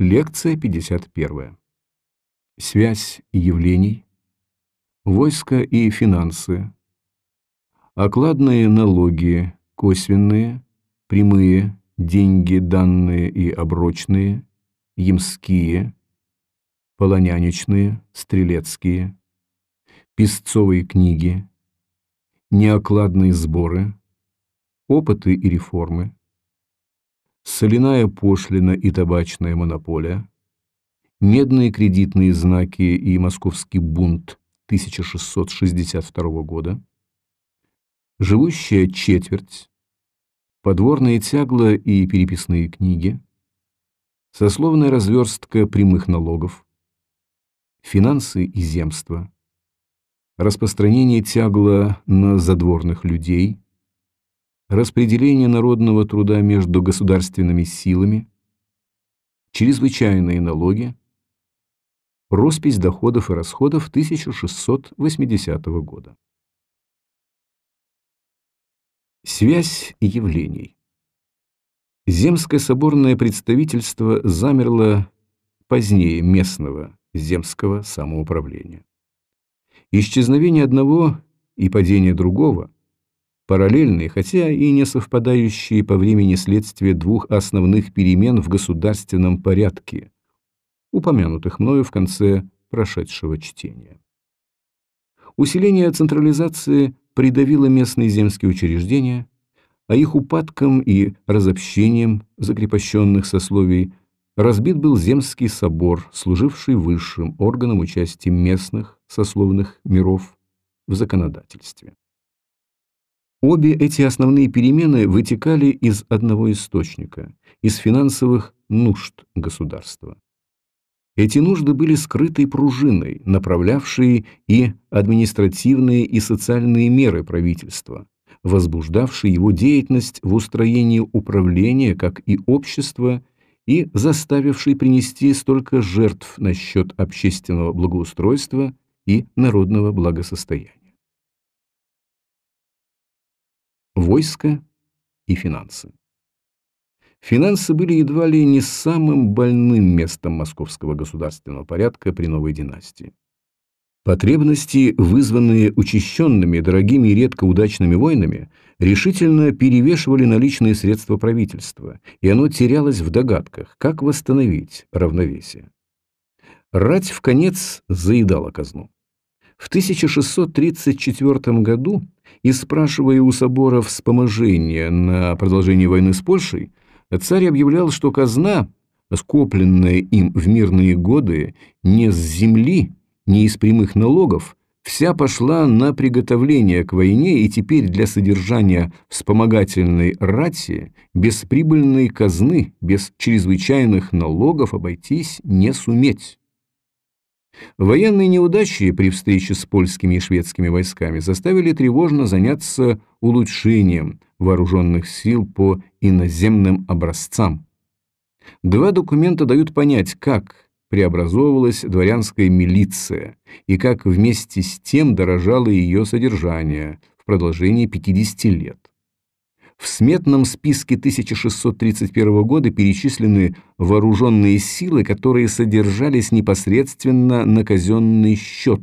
Лекция 51. Связь явлений, войско и финансы, окладные налоги, косвенные, прямые, деньги данные и оброчные, ямские, полоняничные, стрелецкие, песцовые книги, неокладные сборы, опыты и реформы, соляная пошлина и табачная монополия, медные кредитные знаки и московский бунт 1662 года, живущая четверть, подворные тягла и переписные книги, сословная разверстка прямых налогов, финансы и земства, распространение тягла на задворных людей – распределение народного труда между государственными силами, чрезвычайные налоги, роспись доходов и расходов 1680 года. Связь явлений. Земское соборное представительство замерло позднее местного земского самоуправления. Исчезновение одного и падение другого – параллельные, хотя и не совпадающие по времени следствия двух основных перемен в государственном порядке, упомянутых мною в конце прошедшего чтения. Усиление централизации придавило местные земские учреждения, а их упадком и разобщением закрепощенных сословий разбит был Земский собор, служивший высшим органом участия местных сословных миров в законодательстве. Обе эти основные перемены вытекали из одного источника – из финансовых нужд государства. Эти нужды были скрытой пружиной, направлявшей и административные и социальные меры правительства, возбуждавшие его деятельность в устроении управления, как и общества, и заставившей принести столько жертв на счет общественного благоустройства и народного благосостояния. Войско и финансы. Финансы были едва ли не самым больным местом московского государственного порядка при новой династии. Потребности, вызванные учащенными, дорогими и редко удачными войнами, решительно перевешивали наличные средства правительства, и оно терялось в догадках, как восстановить равновесие. Рать в конец заедала казну. В 1634 году и спрашивая у собора вспоможения на продолжение войны с Польшей, царь объявлял, что казна, скопленная им в мирные годы, не с земли, не из прямых налогов, вся пошла на приготовление к войне и теперь для содержания вспомогательной рати без прибыльной казны, без чрезвычайных налогов обойтись не суметь. Военные неудачи при встрече с польскими и шведскими войсками заставили тревожно заняться улучшением вооруженных сил по иноземным образцам. Два документа дают понять, как преобразовывалась дворянская милиция и как вместе с тем дорожало ее содержание в продолжении 50 лет. В сметном списке 1631 года перечислены вооруженные силы, которые содержались непосредственно на казенный счет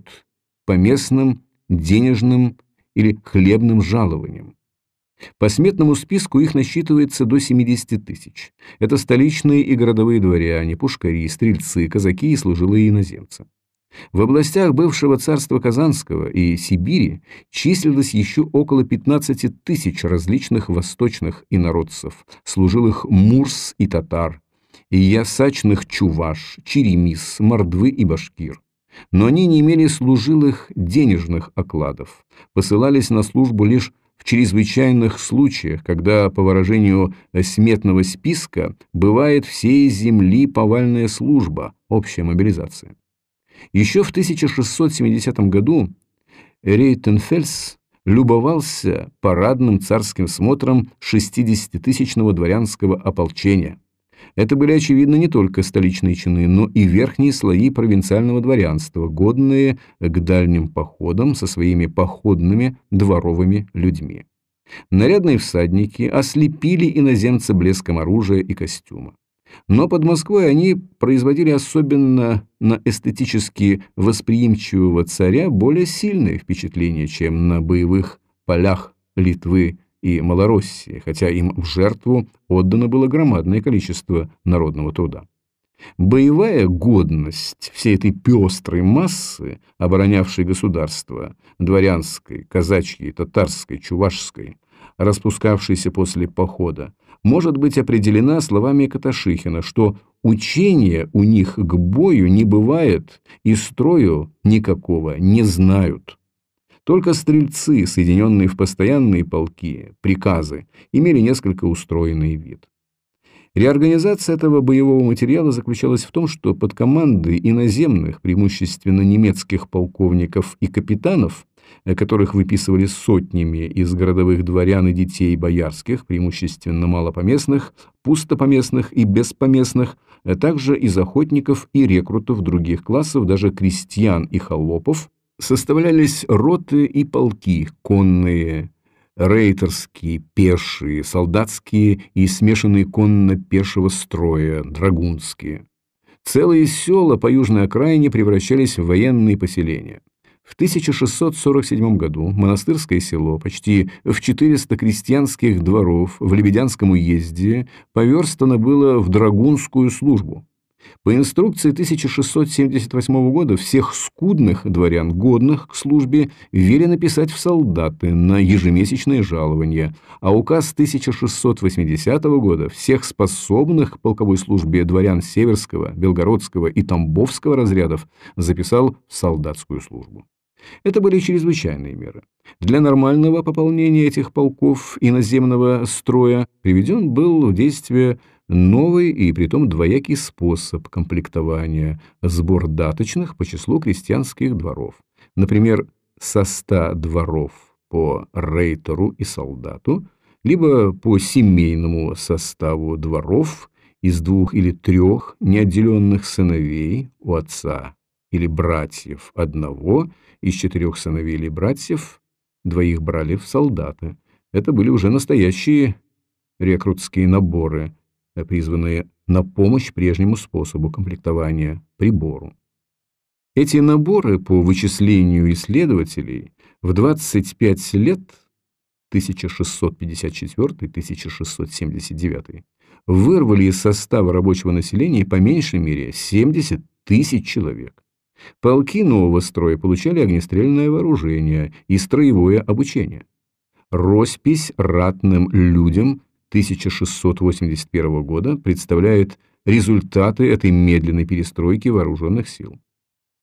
по местным денежным или хлебным жалованиям. По сметному списку их насчитывается до 70 тысяч. Это столичные и городовые дворяне, пушкари, стрельцы, казаки и служилые иноземцы. В областях бывшего царства Казанского и Сибири числилось еще около 15 тысяч различных восточных инородцев, служилых мурс и татар, и ясачных чуваш, черемис, мордвы и башкир. Но они не имели служилых денежных окладов, посылались на службу лишь в чрезвычайных случаях, когда, по выражению сметного списка, бывает всей земли повальная служба, общая мобилизация. Еще в 1670 году Рейтенфельс любовался парадным царским смотром 60-тысячного дворянского ополчения. Это были, очевидно, не только столичные чины, но и верхние слои провинциального дворянства, годные к дальним походам со своими походными дворовыми людьми. Нарядные всадники ослепили иноземца блеском оружия и костюма. Но под Москвой они производили особенно на эстетически восприимчивого царя более сильное впечатление, чем на боевых полях Литвы и Малороссии, хотя им в жертву отдано было громадное количество народного труда. Боевая годность всей этой пестрой массы, оборонявшей государство, дворянской, казачьей, татарской, чувашской, распускавшейся после похода, может быть определена словами Каташихина, что учения у них к бою не бывает и строю никакого не знают. Только стрельцы, соединенные в постоянные полки, приказы, имели несколько устроенный вид. Реорганизация этого боевого материала заключалась в том, что под командой иноземных, преимущественно немецких полковников и капитанов, которых выписывали сотнями из городовых дворян и детей боярских, преимущественно малопоместных, пустопоместных и беспоместных, а также из охотников и рекрутов других классов, даже крестьян и холопов, составлялись роты и полки, конные, рейтерские, пешие, солдатские и смешанные конно-пешего строя, драгунские. Целые села по южной окраине превращались в военные поселения. В 1647 году монастырское село почти в 400 крестьянских дворов в Лебедянском уезде поверстано было в драгунскую службу. По инструкции 1678 года всех скудных дворян, годных к службе, велено написать в солдаты на ежемесячное жалование, а указ 1680 года всех способных к полковой службе дворян Северского, Белгородского и Тамбовского разрядов записал в солдатскую службу. Это были чрезвычайные меры. Для нормального пополнения этих полков иноземного строя приведен был в действие новый и притом двоякий способ комплектования – сбор даточных по числу крестьянских дворов. Например, со ста дворов по рейтеру и солдату, либо по семейному составу дворов из двух или трех неотделенных сыновей у отца или братьев одного, из четырех сыновей или братьев двоих брали в солдаты. Это были уже настоящие рекрутские наборы – Э, призванные на помощь прежнему способу комплектования прибору. Эти наборы по вычислению исследователей в 25 лет 1654-1679 вырвали из состава рабочего населения по меньшей мере 70 тысяч человек. Полки нового строя получали огнестрельное вооружение и строевое обучение. Роспись ратным людям 1681 года представляет результаты этой медленной перестройки вооруженных сил.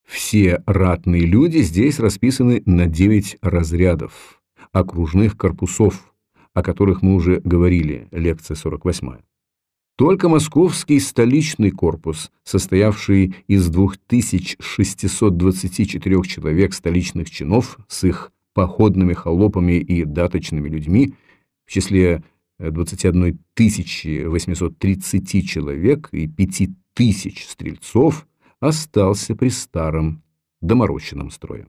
Все ратные люди здесь расписаны на 9 разрядов, окружных корпусов, о которых мы уже говорили, лекция 48. Только московский столичный корпус, состоявший из 2624 человек столичных чинов с их походными холопами и даточными людьми, в числе 21 830 человек и 5 тысяч стрельцов остался при старом доморощенном строе.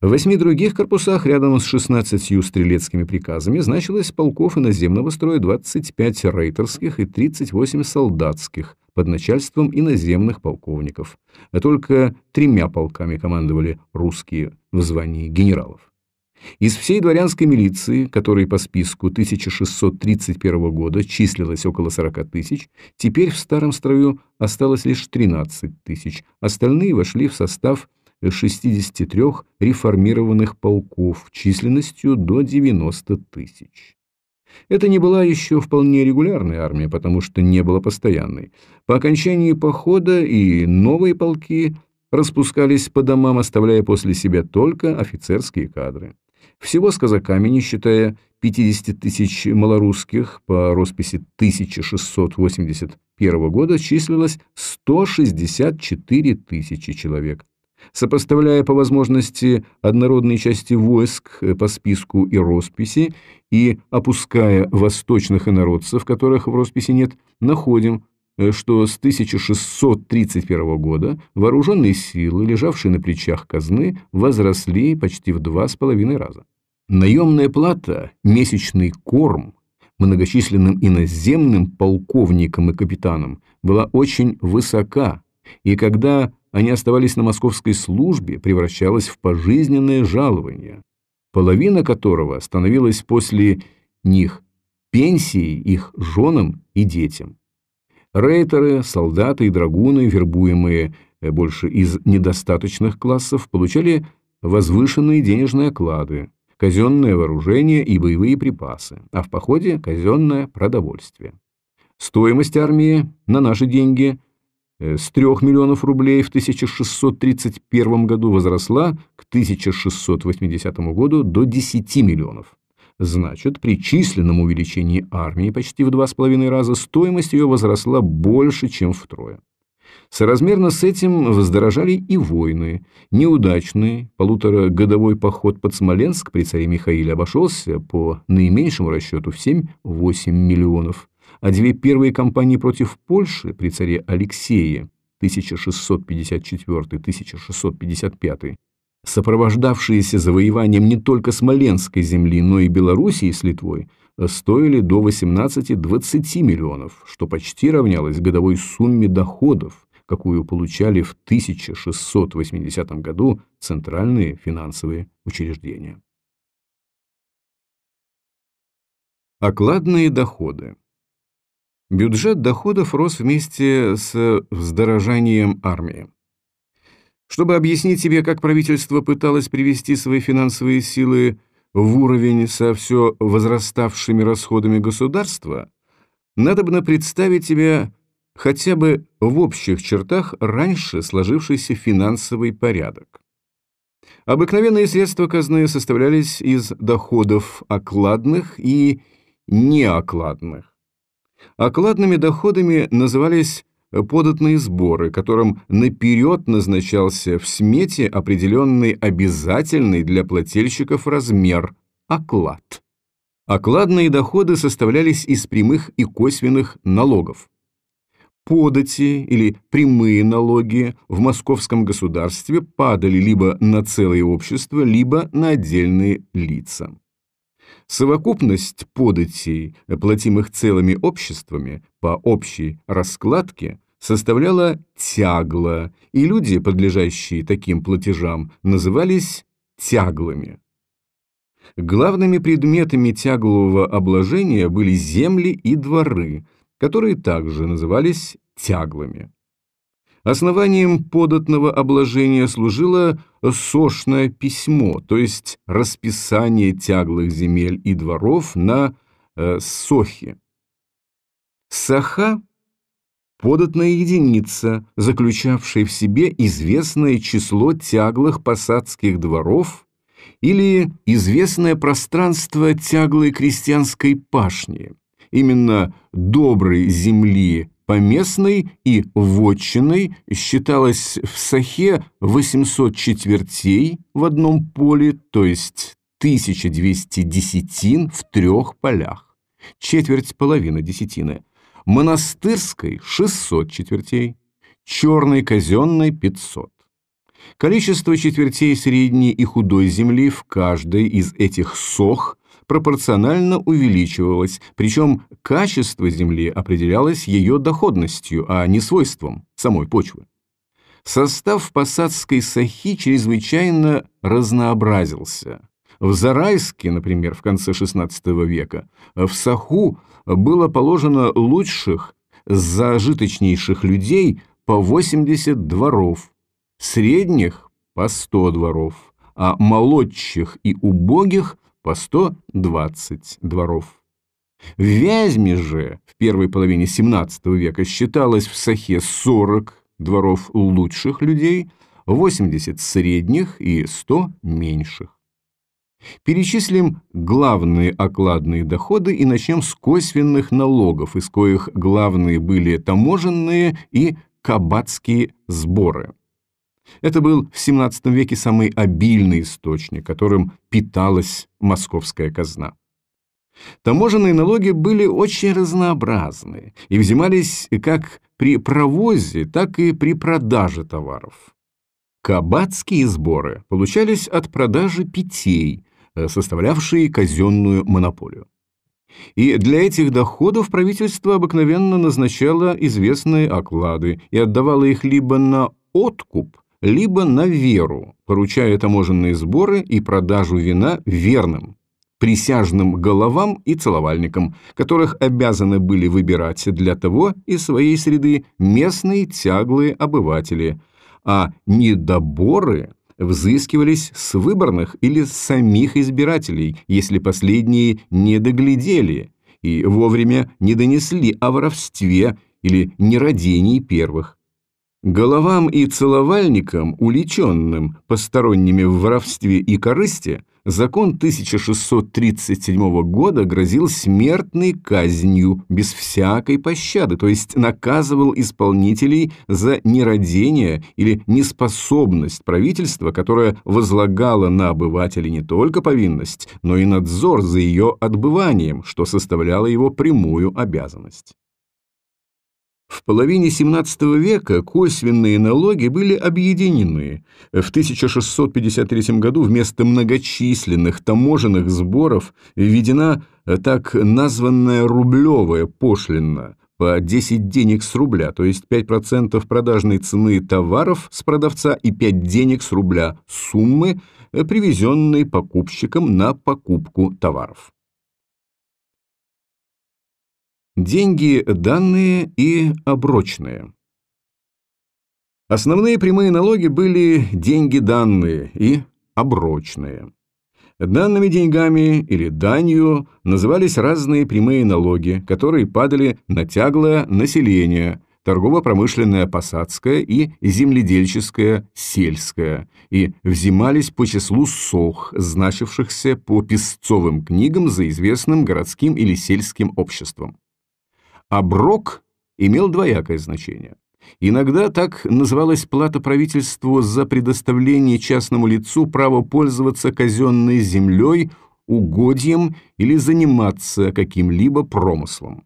В восьми других корпусах рядом с 16 стрелецкими приказами значилось полков иноземного строя 25 рейтерских и 38 солдатских под начальством иноземных полковников, а только тремя полками командовали русские в звании генералов. Из всей дворянской милиции, которой по списку 1631 года числилось около 40 тысяч, теперь в старом строю осталось лишь 13 тысяч, остальные вошли в состав 63 реформированных полков численностью до 90 тысяч. Это не была еще вполне регулярная армия, потому что не была постоянной. По окончании похода и новые полки распускались по домам, оставляя после себя только офицерские кадры. Всего с казаками, не считая 50 тысяч малорусских, по росписи 1681 года числилось 164 тысячи человек. Сопоставляя по возможности однородные части войск по списку и росписи и опуская восточных инородцев, которых в росписи нет, находим, Э, что с 1631 года вооруженные силы, лежавшие на плечах казны, возросли почти в два с половиной раза. Наемная плата, месячный корм, многочисленным иноземным полковникам и капитанам была очень высока, и когда они оставались на московской службе, превращалась в пожизненное жалование, половина которого становилась после них пенсией их женам и детям. Рейтеры, солдаты и драгуны, вербуемые э, больше из недостаточных классов, получали возвышенные денежные оклады, казенное вооружение и боевые припасы, а в походе казенное продовольствие. Стоимость армии на наши деньги с 3 миллионов рублей в 1631 году возросла к 1680 году до 10 миллионов. Значит, при численном увеличении армии почти в два с половиной раза стоимость ее возросла больше, чем втрое. Соразмерно с этим вздорожали и войны. Неудачный полуторагодовой поход под Смоленск при царе Михаиле обошелся по наименьшему расчету в 7-8 миллионов, а две первые кампании против Польши при царе Алексее 1654-1655 сопровождавшиеся завоеванием не только Смоленской земли, но и Белоруссии с Литвой, стоили до 18-20 миллионов, что почти равнялось годовой сумме доходов, какую получали в 1680 году центральные финансовые учреждения. Окладные доходы Бюджет доходов рос вместе с вздорожанием армии. Чтобы объяснить себе, как правительство пыталось привести свои финансовые силы в уровень со все возраставшими расходами государства, надо бы представить себе хотя бы в общих чертах раньше сложившийся финансовый порядок. Обыкновенные средства казны составлялись из доходов окладных и неокладных. Окладными доходами назывались податные сборы, которым наперед назначался в смете определенный обязательный для плательщиков размер – оклад. Окладные доходы составлялись из прямых и косвенных налогов. Подати или прямые налоги в московском государстве падали либо на целое общество, либо на отдельные лица. Совокупность податей, платимых целыми обществами по общей раскладке, составляла тягло, и люди, подлежащие таким платежам, назывались тяглами. Главными предметами тяглового обложения были земли и дворы, которые также назывались тяглами. Основанием податного обложения служило сошное письмо, то есть расписание тяглых земель и дворов на э, сохе. Саха податная единица, заключавшая в себе известное число тяглых посадских дворов или известное пространство тяглой крестьянской пашни, именно доброй земли поместной и вотчиной считалось в Сахе 800 четвертей в одном поле, то есть 1200 десятин в трех полях, четверть половина десятины, монастырской 600 четвертей, черной казенной 500. Количество четвертей средней и худой земли в каждой из этих сох пропорционально увеличивалось, причем качество земли определялось ее доходностью, а не свойством самой почвы. Состав посадской сахи чрезвычайно разнообразился. В Зарайске, например, в конце XVI века, в Саху было положено лучших, зажиточнейших людей по 80 дворов, средних по 100 дворов, а молодчих и убогих по 120 дворов. В Вязьме же в первой половине XVII века считалось в Сахе 40 дворов лучших людей, 80 средних и 100 меньших. Перечислим главные окладные доходы и начнем с косвенных налогов, из коих главные были таможенные и кабацкие сборы. Это был в XVII веке самый обильный источник, которым питалась московская казна. Таможенные налоги были очень разнообразны и взимались как при провозе, так и при продаже товаров. Кабацкие сборы получались от продажи питей, Э, составлявшие казенную монополию. И для этих доходов правительство обыкновенно назначало известные оклады и отдавало их либо на откуп, либо на веру, поручая таможенные сборы и продажу вина верным, присяжным головам и целовальникам, которых обязаны были выбирать для того из своей среды местные тяглые обыватели, а недоборы взыскивались с выборных или с самих избирателей, если последние не доглядели и вовремя не донесли о воровстве или нерадении первых. Головам и целовальникам, уличенным посторонними в воровстве и корысти, закон 1637 года грозил смертной казнью без всякой пощады, то есть наказывал исполнителей за нерадение или неспособность правительства, которое возлагало на обывателей не только повинность, но и надзор за ее отбыванием, что составляло его прямую обязанность. В половине XVII века косвенные налоги были объединены. В 1653 году вместо многочисленных таможенных сборов введена так названная рублевая пошлина по 10 денег с рубля, то есть 5% продажной цены товаров с продавца и 5 денег с рубля суммы, привезенной покупщиком на покупку товаров. Деньги данные и оброчные. Основные прямые налоги были деньги данные и оброчные. Данными деньгами или данью назывались разные прямые налоги, которые падали на тяглое население, торгово-промышленное посадское и земледельческое сельское, и взимались по числу сох, значившихся по песцовым книгам за известным городским или сельским обществом. Оброк имел двоякое значение. Иногда так называлась плата правительству за предоставление частному лицу права пользоваться казенной землей, угодьем или заниматься каким-либо промыслом.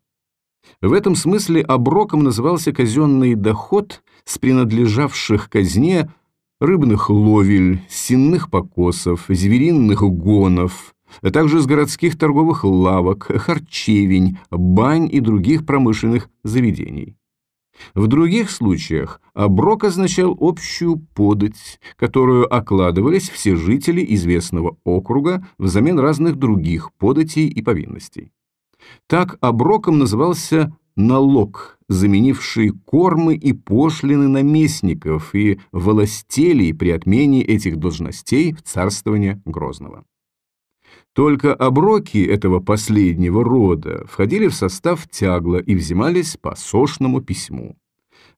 В этом смысле оброком назывался казенный доход с принадлежавших казне рыбных ловель, сенных покосов, звериных гонов, а также с городских торговых лавок, харчевень, бань и других промышленных заведений. В других случаях оброк означал общую подать, которую окладывались все жители известного округа взамен разных других податей и повинностей. Так оброком назывался налог, заменивший кормы и пошлины наместников и властелей при отмене этих должностей в царствование Грозного. Только оброки этого последнего рода входили в состав тягла и взимались по сошному письму.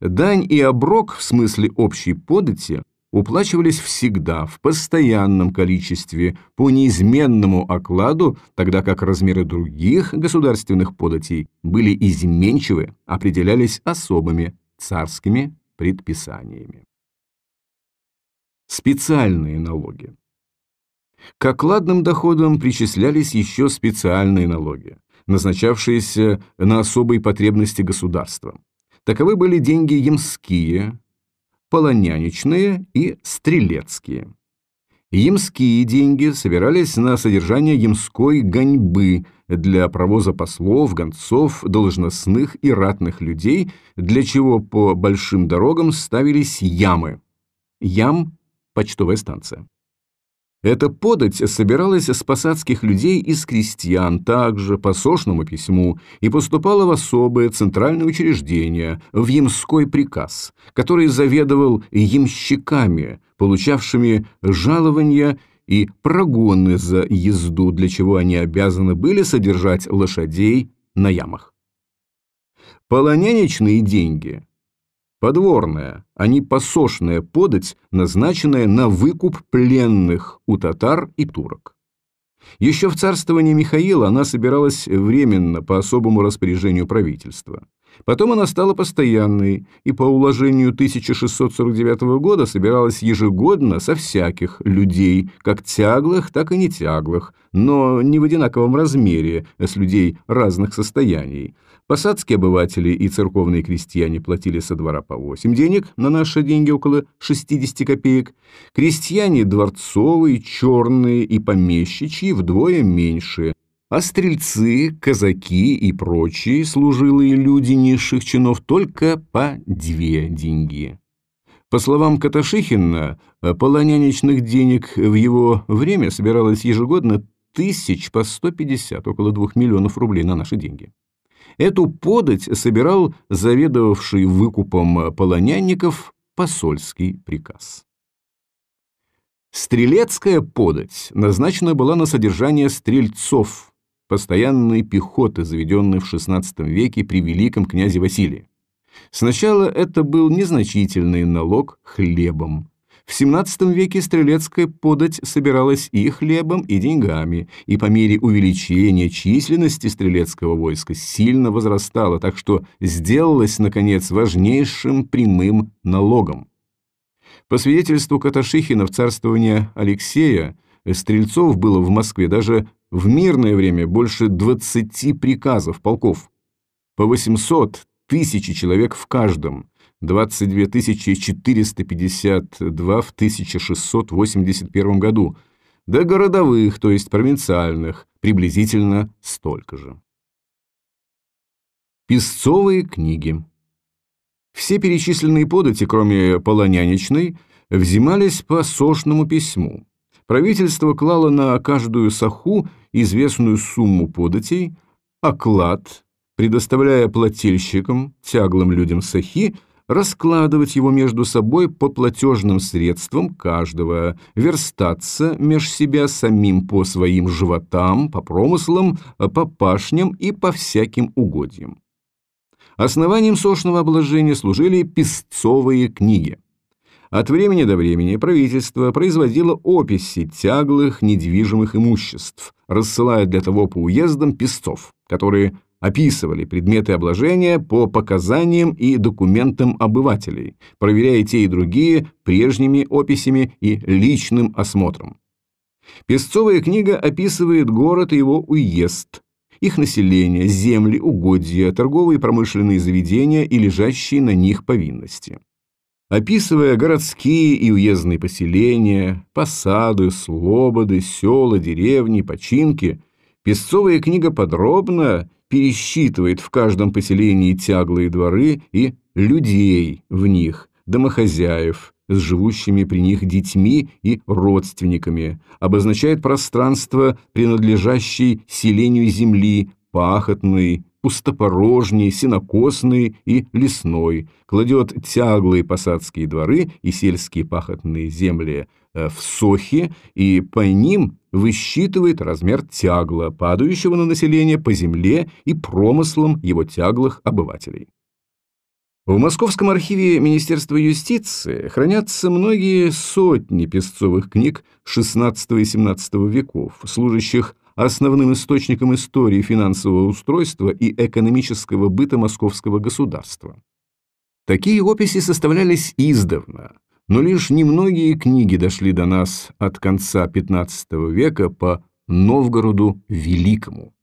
Дань и оброк в смысле общей подати уплачивались всегда в постоянном количестве по неизменному окладу, тогда как размеры других государственных податей были изменчивы, определялись особыми царскими предписаниями. Специальные налоги. К окладным доходам причислялись еще специальные налоги, назначавшиеся на особые потребности государства. Таковы были деньги ямские, полоняничные и стрелецкие. Ямские деньги собирались на содержание ямской гоньбы для провоза послов, гонцов, должностных и ратных людей, для чего по большим дорогам ставились ямы. Ям – почтовая станция. Эта подать собиралась с посадских людей и с крестьян также по сошному письму и поступала в особое центральное учреждение, в Ямской приказ, который заведовал ямщиками, получавшими жалования и прогоны за езду, для чего они обязаны были содержать лошадей на ямах. Полоняничные деньги Подворная, а не посошная подать, назначенная на выкуп пленных у татар и турок. Еще в царствовании Михаила она собиралась временно по особому распоряжению правительства. Потом она стала постоянной и по уложению 1649 года собиралась ежегодно со всяких людей, как тяглых, так и нетяглых, но не в одинаковом размере с людей разных состояний. Посадские обыватели и церковные крестьяне платили со двора по 8 денег, на наши деньги около 60 копеек. Крестьяне дворцовые, черные и помещичьи вдвое меньше. А стрельцы, казаки и прочие служилые люди низших чинов только по две деньги. По словам Каташихина, полоняничных денег в его время собиралось ежегодно тысяч по 150, около 2 миллионов рублей на наши деньги. Эту подать собирал заведовавший выкупом полонянников посольский приказ. Стрелецкая подать назначена была на содержание стрельцов, постоянной пехоты, заведенной в XVI веке при великом князе Василии. Сначала это был незначительный налог хлебом. В XVII веке стрелецкая подать собиралась и хлебом, и деньгами, и по мере увеличения численности стрелецкого войска сильно возрастала, так что сделалась, наконец, важнейшим прямым налогом. По свидетельству Каташихина в царствование Алексея, стрельцов было в Москве даже в мирное время больше 20 приказов полков, по 800 тысячи человек в каждом, 22 452 в 1681 году, до городовых, то есть провинциальных, приблизительно столько же. Песцовые книги все перечисленные подати, кроме полоняничной, взимались по сошному письму. Правительство клало на каждую саху известную сумму податей, оклад, предоставляя плательщикам, тяглым людям сахи, раскладывать его между собой по платежным средствам каждого, верстаться меж себя самим по своим животам, по промыслам, по пашням и по всяким угодьям. Основанием сошного обложения служили песцовые книги. От времени до времени правительство производило описи тяглых недвижимых имуществ, рассылая для того по уездам песцов, которые описывали предметы обложения по показаниям и документам обывателей, проверяя те и другие прежними описями и личным осмотром. Песцовая книга описывает город и его уезд, их население, земли, угодья, торговые и промышленные заведения и лежащие на них повинности. Описывая городские и уездные поселения, посады, слободы, села, деревни, починки, Песцовая книга подробно пересчитывает в каждом поселении тяглые дворы и людей в них, домохозяев, с живущими при них детьми и родственниками, обозначает пространство, принадлежащее селению земли, пахотной, пустопорожней, сенокосной и лесной, кладет тяглые посадские дворы и сельские пахотные земли э, в сохи и по ним высчитывает размер тягла, падающего на население по земле и промыслам его тяглых обывателей. В Московском архиве Министерства юстиции хранятся многие сотни песцовых книг XVI и XVII веков, служащих основным источником истории финансового устройства и экономического быта московского государства. Такие описи составлялись издавна, но лишь немногие книги дошли до нас от конца XV века по Новгороду Великому.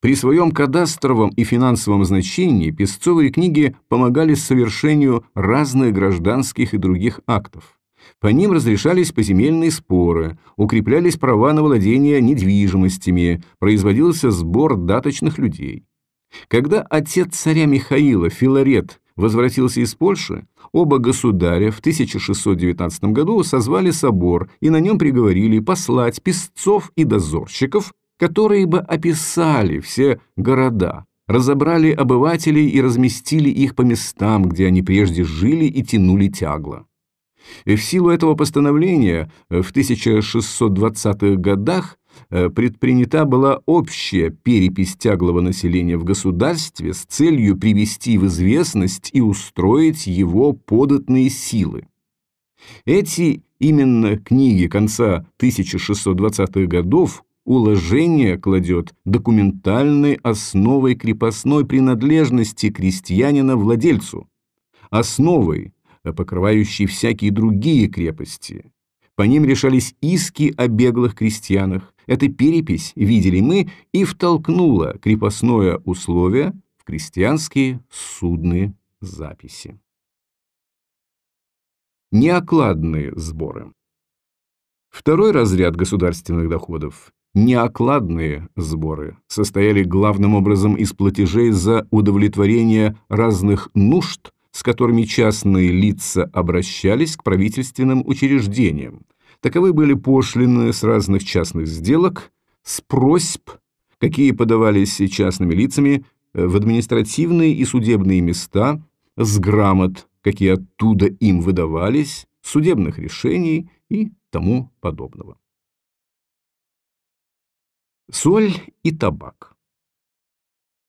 При своем кадастровом и финансовом значении песцовые книги помогали совершению разных гражданских и других актов. По ним разрешались поземельные споры, укреплялись права на владение недвижимостями, производился сбор даточных людей. Когда отец царя Михаила, Филарет, возвратился из Польши, оба государя в 1619 году созвали собор и на нем приговорили послать песцов и дозорщиков которые бы описали все города, разобрали обывателей и разместили их по местам, где они прежде жили и тянули тягло. В силу этого постановления в 1620-х годах э, предпринята была общая перепись тяглого населения в государстве с целью привести в известность и устроить его податные силы. Эти именно книги конца 1620-х годов уложение кладет документальной основой крепостной принадлежности крестьянина владельцу, основой, покрывающей всякие другие крепости. По ним решались иски о беглых крестьянах. Эта перепись, видели мы, и втолкнула крепостное условие в крестьянские судные записи. Неокладные сборы. Второй разряд государственных доходов неокладные сборы состояли главным образом из платежей за удовлетворение разных нужд, с которыми частные лица обращались к правительственным учреждениям. Таковы были пошлины с разных частных сделок, с просьб, какие подавались частными лицами в административные и судебные места, с грамот, какие оттуда им выдавались, судебных решений и тому подобного. Соль и табак.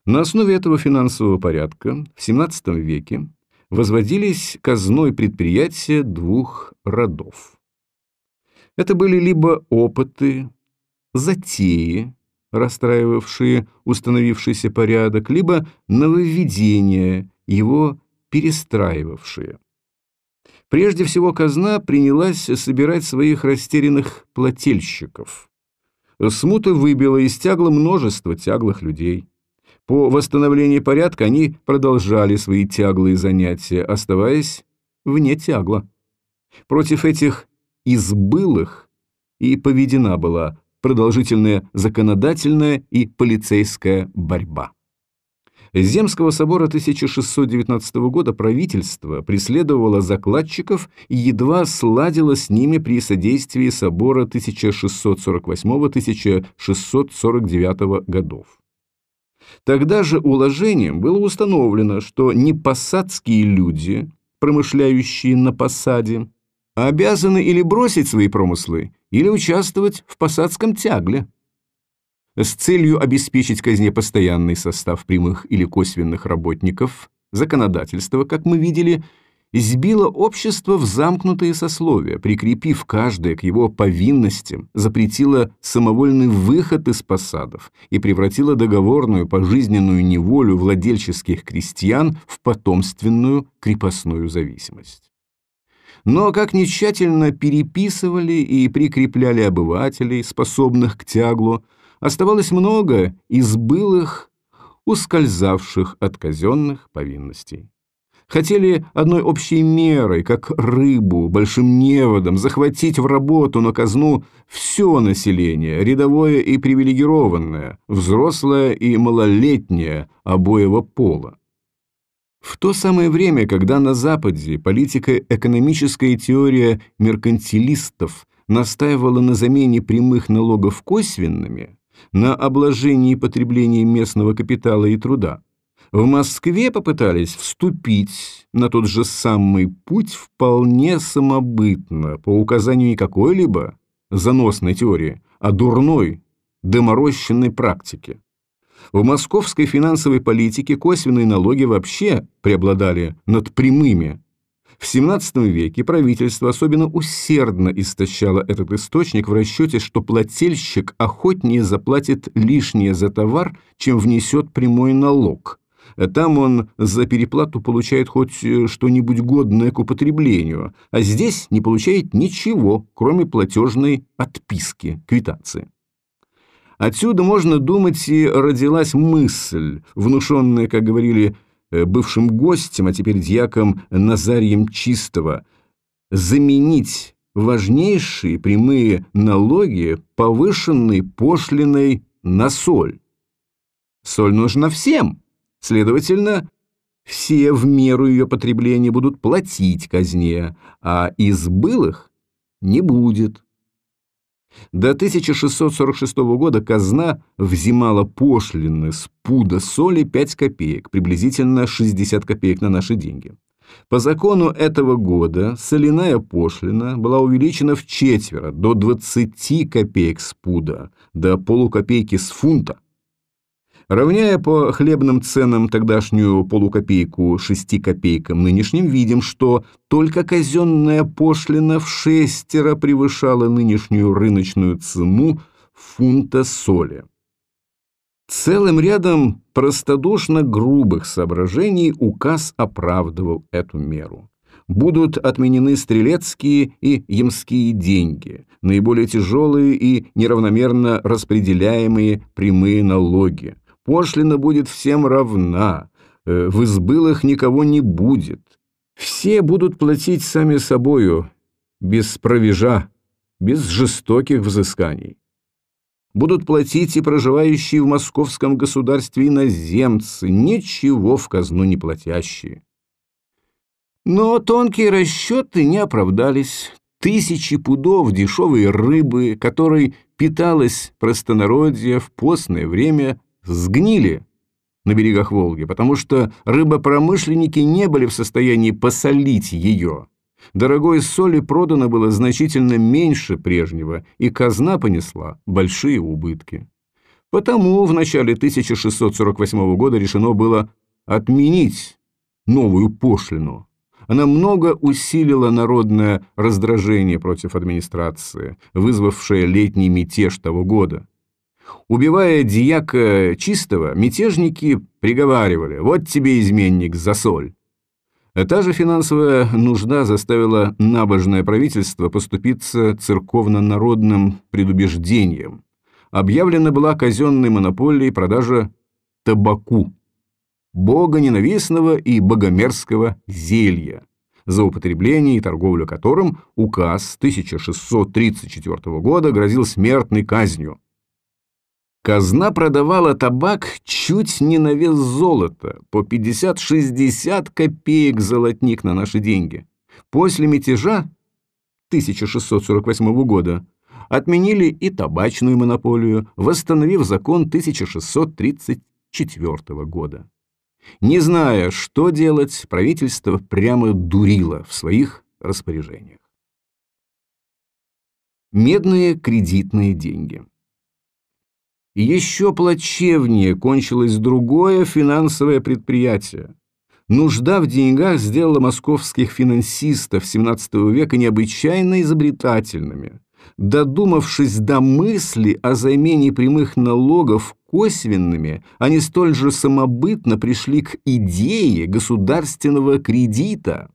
На основе этого финансового порядка в XVII веке возводились казной предприятия двух родов. Это были либо опыты, затеи, расстраивавшие установившийся порядок, либо нововведения, его перестраивавшие. Прежде всего казна принялась собирать своих растерянных плательщиков. Смута выбила из тягла множество тяглых людей. По восстановлении порядка они продолжали свои тяглые занятия, оставаясь вне тягла. Против этих избылых и поведена была продолжительная законодательная и полицейская борьба. С Земского собора 1619 года правительство преследовало закладчиков и едва сладило с ними при содействии собора 1648-1649 годов. Тогда же уложением было установлено, что непосадские люди, промышляющие на посаде, обязаны или бросить свои промыслы, или участвовать в посадском тягле. С целью обеспечить казне постоянный состав прямых или косвенных работников, законодательство, как мы видели, сбило общество в замкнутые сословия, прикрепив каждое к его повинностям, запретило самовольный выход из посадов и превратило договорную пожизненную неволю владельческих крестьян в потомственную крепостную зависимость. Но как ни тщательно переписывали и прикрепляли обывателей, способных к тяглу, оставалось много из былых, ускользавших от казенных повинностей. Хотели одной общей мерой, как рыбу, большим неводом, захватить в работу на казну все население, рядовое и привилегированное, взрослое и малолетнее обоего пола. В то самое время, когда на Западе политико-экономическая теория меркантилистов настаивала на замене прямых налогов косвенными, на обложении потребления местного капитала и труда, в Москве попытались вступить на тот же самый путь вполне самобытно, по указанию не какой-либо заносной теории, а дурной, доморощенной практики. В московской финансовой политике косвенные налоги вообще преобладали над прямыми, в XVII веке правительство особенно усердно истощало этот источник в расчете, что плательщик охотнее заплатит лишнее за товар, чем внесет прямой налог. Там он за переплату получает хоть э, что-нибудь годное к употреблению, а здесь не получает ничего, кроме платежной отписки, квитанции. Отсюда, можно думать, и родилась мысль, внушенная, как говорили, Э, бывшим гостем, а теперь дьяком Назарием Чистого, заменить важнейшие прямые налоги повышенной пошлиной на соль. Соль нужна всем, следовательно, все в меру ее потребления будут платить казне, а из былых не будет. До 1646 года казна взимала пошлины с пуда соли 5 копеек, приблизительно 60 копеек на наши деньги. По закону этого года соляная пошлина была увеличена в четверо, до 20 копеек с пуда, до полукопейки с фунта. Равняя по хлебным ценам тогдашнюю полукопейку шести копейкам нынешним, видим, что только казенная пошлина в шестеро превышала нынешнюю рыночную цену фунта соли. Целым рядом простодушно грубых соображений указ оправдывал эту меру. Будут отменены стрелецкие и ямские деньги, наиболее тяжелые и неравномерно распределяемые прямые налоги, Пошлина будет всем равна, э, в избылах никого не будет. Все будут платить сами собою, без провежа, без жестоких взысканий. будут платить и проживающие в московском государстве иноземцы, ничего в казну не платящие. Но тонкие расчеты не оправдались. Тысячи пудов дешевой рыбы, которой питалось простонародье в постное время, сгнили на берегах Волги, потому что рыбопромышленники не были в состоянии посолить ее. Дорогой соли продано было значительно меньше прежнего, и казна понесла большие убытки. Потому в начале 1648 года решено было отменить новую пошлину. Она много усилила народное раздражение против администрации, вызвавшее летний мятеж того года. Убивая дьяка чистого, мятежники приговаривали «Вот тебе, изменник, за соль». Та же финансовая нужда заставила набожное правительство поступиться церковно-народным предубеждением. Объявлена была казенной монополией продажа табаку, бога ненавистного и богомерзкого зелья, за употребление и торговлю которым указ 1634 года грозил смертной казнью. Казна продавала табак чуть не на вес золота, по 50-60 копеек золотник на наши деньги. После мятежа 1648 года отменили и табачную монополию, восстановив закон 1634 года. Не зная, что делать, правительство прямо дурило в своих распоряжениях. Медные кредитные деньги. Еще плачевнее кончилось другое финансовое предприятие. Нужда в деньгах сделала московских финансистов XVII века необычайно изобретательными. Додумавшись до мысли о замене прямых налогов косвенными, они столь же самобытно пришли к идее государственного кредита.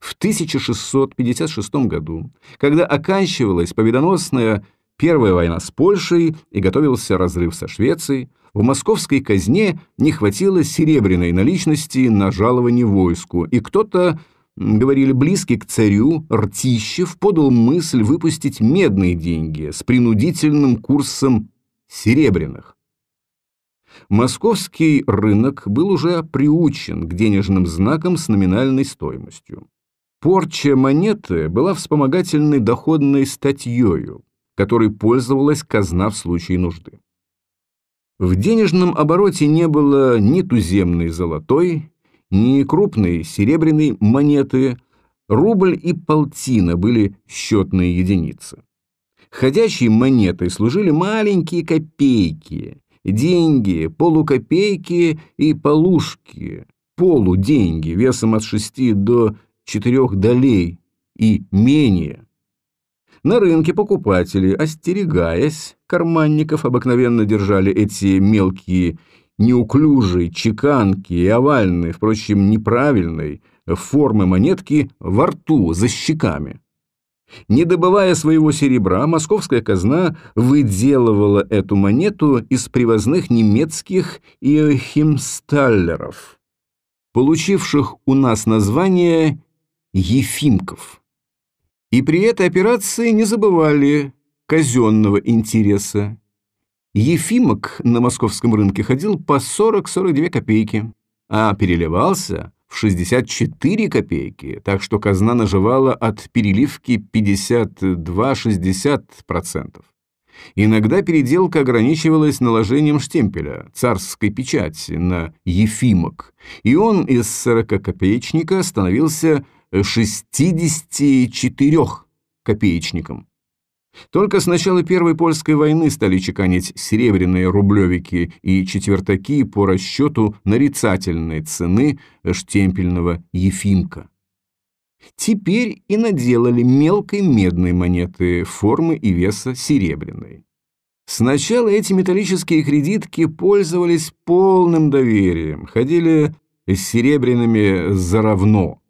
В 1656 году, когда оканчивалась победоносная Первая война с Польшей и готовился разрыв со Швецией, в московской казне не хватило серебряной наличности на жалование войску, и кто-то, говорили близкий к царю, Ртищев, подал мысль выпустить медные деньги с принудительным курсом серебряных. Московский рынок был уже приучен к денежным знакам с номинальной стоимостью. Порча монеты была вспомогательной доходной статьёю, которой пользовалась казна в случае нужды. В денежном обороте не было ни туземной золотой, ни крупной серебряной монеты, рубль и полтина были счетные единицы. Ходячей монетой служили маленькие копейки, деньги, полукопейки и полушки, полуденьги весом от 6 до 4 долей и менее. На рынке покупатели, остерегаясь, карманников обыкновенно держали эти мелкие, неуклюжие, чеканки и овальные, впрочем, неправильной формы монетки во рту, за щеками. Не добывая своего серебра, московская казна выделывала эту монету из привозных немецких иохимсталлеров, получивших у нас название «ефимков». И при этой операции не забывали казенного интереса. Ефимок на московском рынке ходил по 40-42 копейки, а переливался в 64 копейки, так что казна наживала от переливки 52-60%. Иногда переделка ограничивалась наложением штемпеля, царской печати, на Ефимок, и он из 40-копеечника становился 64 копеечником. Только с начала Первой польской войны стали чеканить серебряные рублевики и четвертаки по расчету нарицательной цены штемпельного Ефимка. Теперь и наделали мелкой медной монеты формы и веса серебряной. Сначала эти металлические кредитки пользовались полным доверием, ходили с серебряными заравно.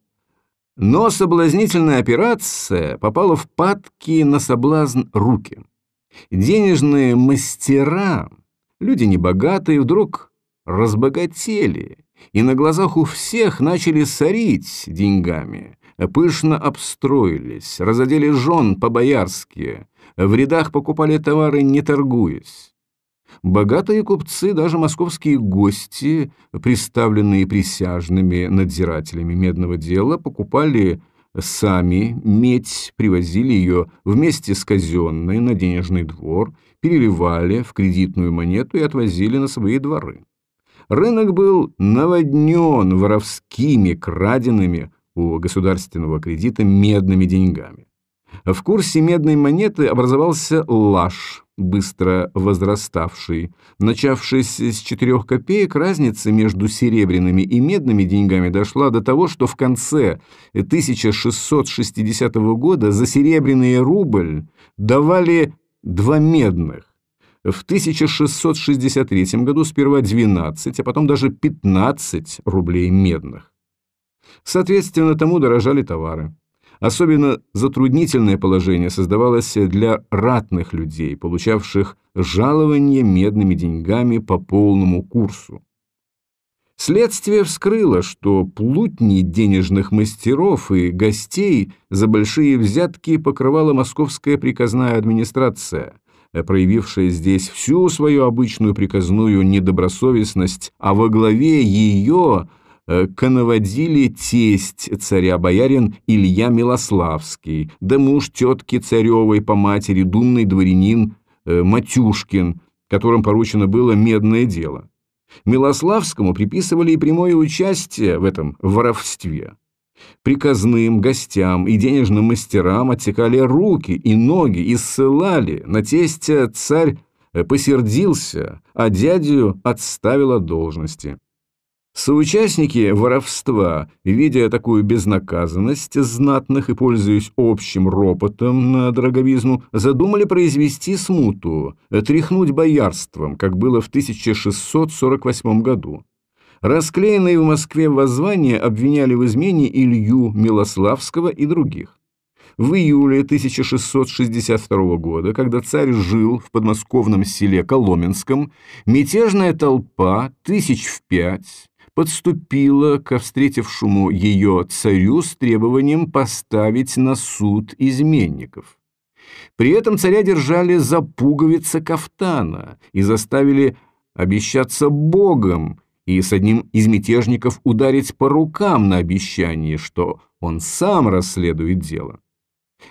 Но соблазнительная операция попала в падки на соблазн руки. Денежные мастера, люди небогатые, вдруг разбогатели и на глазах у всех начали сорить деньгами, пышно обстроились, разодели жен по-боярски, в рядах покупали товары, не торгуясь. Богатые купцы, даже московские гости, представленные присяжными надзирателями медного дела, покупали сами медь, привозили ее вместе с казенной на денежный двор, переливали в кредитную монету и отвозили на свои дворы. Рынок был наводнен воровскими, краденными у государственного кредита медными деньгами. В курсе медной монеты образовался лаж, быстро возраставший. Начавшись с 4 копеек, разница между серебряными и медными деньгами дошла до того, что в конце 1660 года за серебряный рубль давали два медных. В 1663 году сперва 12, а потом даже 15 рублей медных. Соответственно, тому дорожали товары. Особенно затруднительное положение создавалось для ратных людей, получавших жалование медными деньгами по полному курсу. Следствие вскрыло, что плутни денежных мастеров и гостей за большие взятки покрывала московская приказная администрация, проявившая здесь всю свою обычную приказную недобросовестность, а во главе ее – коноводили тесть царя-боярин Илья Милославский, да муж тетки царевой по матери, думный дворянин э, Матюшкин, которым поручено было медное дело. Милославскому приписывали и прямое участие в этом воровстве. Приказным, гостям и денежным мастерам отсекали руки и ноги и ссылали. На тестя царь э, посердился, а дядю отставил от должности. Соучастники воровства, видя такую безнаказанность знатных и пользуясь общим ропотом на дороговизну, задумали произвести смуту, тряхнуть боярством, как было в 1648 году. Расклеенные в Москве воззвания обвиняли в измене Илью Милославского и других. В июле 1662 года, когда царь жил в подмосковном селе Коломенском, мятежная толпа тысяч в пять подступила ко встретившему ее царю с требованием поставить на суд изменников. При этом царя держали за пуговицы кафтана и заставили обещаться Богом и с одним из мятежников ударить по рукам на обещание, что он сам расследует дело.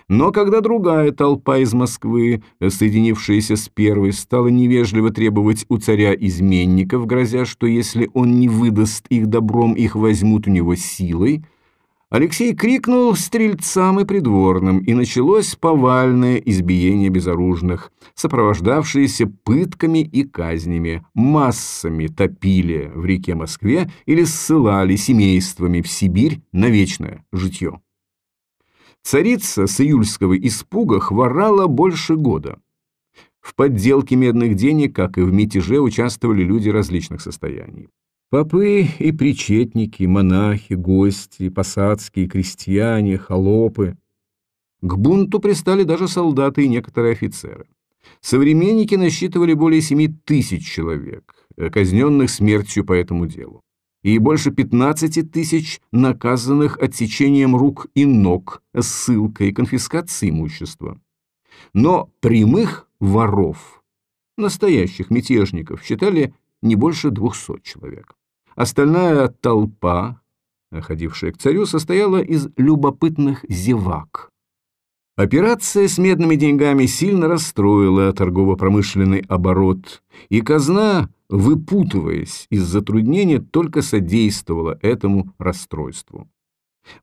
Но когда другая толпа из Москвы, соединившаяся с первой, стала невежливо требовать у царя изменников, грозя, что если он не выдаст их добром, их возьмут у него силой, Алексей крикнул стрельцам и придворным, и началось повальное избиение безоружных, сопровождавшееся пытками и казнями, массами топили в реке Москве или ссылали семействами в Сибирь на вечное житье. Царица с июльского испуга хворала больше года. В подделке медных денег, как и в мятеже, участвовали люди различных состояний. Попы и причетники, монахи, гости, посадские, крестьяне, холопы. К бунту пристали даже солдаты и некоторые офицеры. Современники насчитывали более 7 тысяч человек, казненных смертью по этому делу и больше 15 тысяч наказанных отсечением рук и ног, ссылкой и конфискацией имущества. Но прямых воров, настоящих мятежников, считали не больше 200 человек. Остальная толпа, ходившая к царю, состояла из любопытных зевак. Операция с медными деньгами сильно расстроила торгово-промышленный оборот, и казна выпутываясь из затруднения, только содействовала этому расстройству.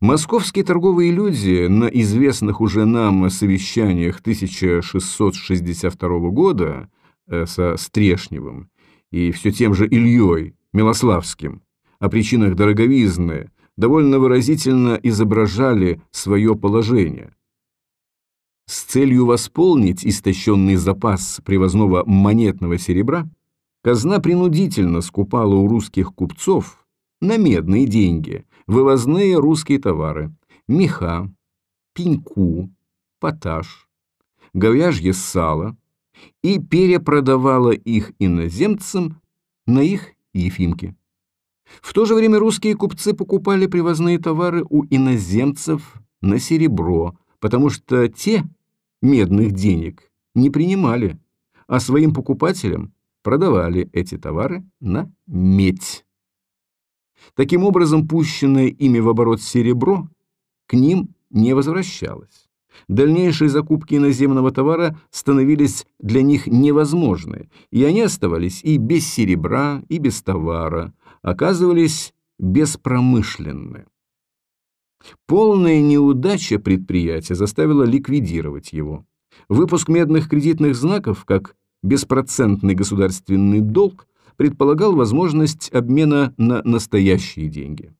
Московские торговые люди на известных уже нам совещаниях 1662 года э, со Стрешневым и все тем же Ильей Милославским о причинах дороговизны довольно выразительно изображали свое положение. С целью восполнить истощенный запас привозного монетного серебра – Казна принудительно скупала у русских купцов на медные деньги вывозные русские товары – меха, пеньку, поташ, говяжье сало и перепродавала их иноземцам на их ефимки. В то же время русские купцы покупали привозные товары у иноземцев на серебро, потому что те медных денег не принимали, а своим покупателям продавали эти товары на медь. Таким образом, пущенное ими в оборот серебро к ним не возвращалось. Дальнейшие закупки иноземного товара становились для них невозможны, и они оставались и без серебра, и без товара, оказывались беспромышленны. Полная неудача предприятия заставила ликвидировать его. Выпуск медных кредитных знаков, как беспроцентный государственный долг, предполагал возможность обмена на настоящие деньги.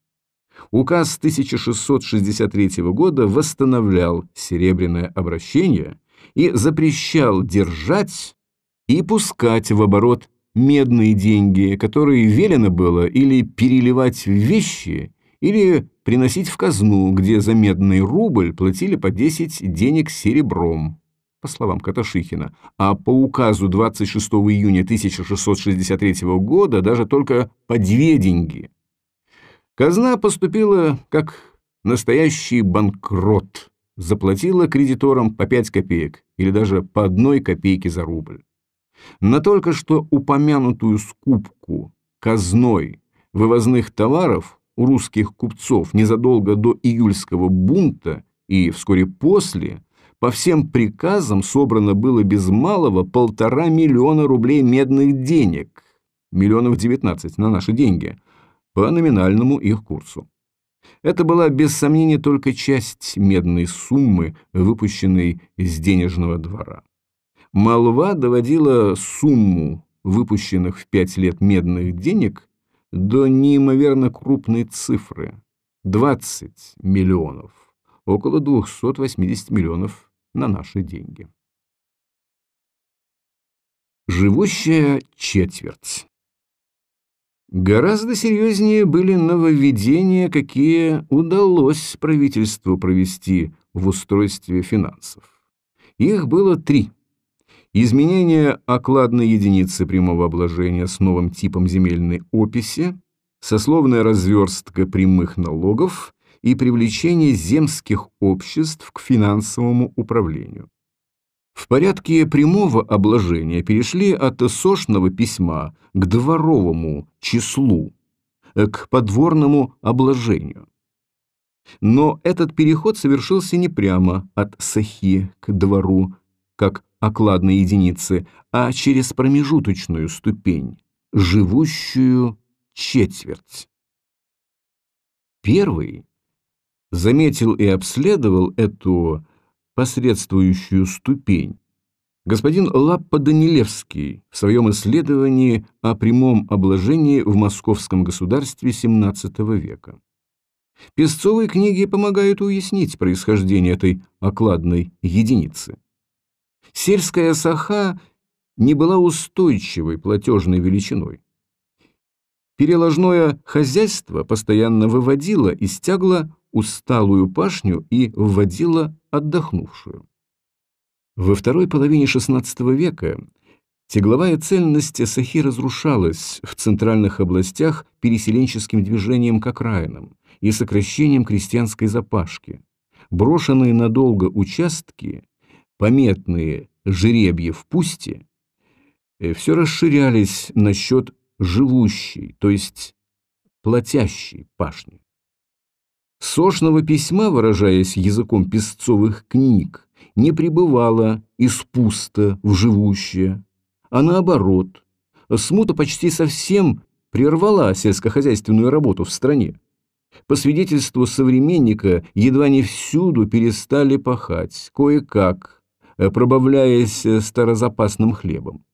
Указ 1663 года восстановлял серебряное обращение и запрещал держать и пускать в оборот медные деньги, которые велено было или переливать в вещи, или приносить в казну, где за медный рубль платили по 10 денег серебром, по словам Каташихина, а по указу 26 июня 1663 года даже только по две деньги. Казна поступила как настоящий банкрот, заплатила кредиторам по 5 копеек или даже по одной копейке за рубль. На только что упомянутую скупку казной вывозных товаров у русских купцов незадолго до июльского бунта и вскоре после по всем приказам собрано было без малого полтора миллиона рублей медных денег, миллионов 19 на наши деньги, по номинальному их курсу. Это была без сомнения только часть медной суммы, выпущенной из денежного двора. Молва доводила сумму выпущенных в пять лет медных денег до неимоверно крупной цифры – 20 миллионов, около 280 миллионов на наши деньги. Живущая четверть Гораздо серьезнее были нововведения, какие удалось правительству провести в устройстве финансов. Их было три. Изменение окладной единицы прямого обложения с новым типом земельной описи, сословная разверстка прямых налогов и привлечение земских обществ к финансовому управлению. В порядке прямого обложения перешли от сошного письма к дворовому числу, к подворному обложению. Но этот переход совершился не прямо от сахи к двору, как окладной единицы, а через промежуточную ступень, живущую четверть. Первый заметил и обследовал эту посредствующую ступень. Господин Лаппо-Данилевский в своем исследовании о прямом обложении в московском государстве XVII века. Песцовые книги помогают уяснить происхождение этой окладной единицы. Сельская саха не была устойчивой платежной величиной. Переложное хозяйство постоянно выводило из тягла усталую пашню и вводило отдохнувшую. Во второй половине XVI века тегловая цельность Сахи разрушалась в центральных областях переселенческим движением к окраинам и сокращением крестьянской запашки. Брошенные надолго участки, пометные жеребье в пусте, э, все расширялись насчет живущей, то есть платящей пашни. Сошного письма, выражаясь языком песцовых книг, не пребывало из пуста в живущее, а наоборот, смута почти совсем прервала сельскохозяйственную работу в стране. По свидетельству современника, едва не всюду перестали пахать, кое-как, пробавляясь старозапасным хлебом.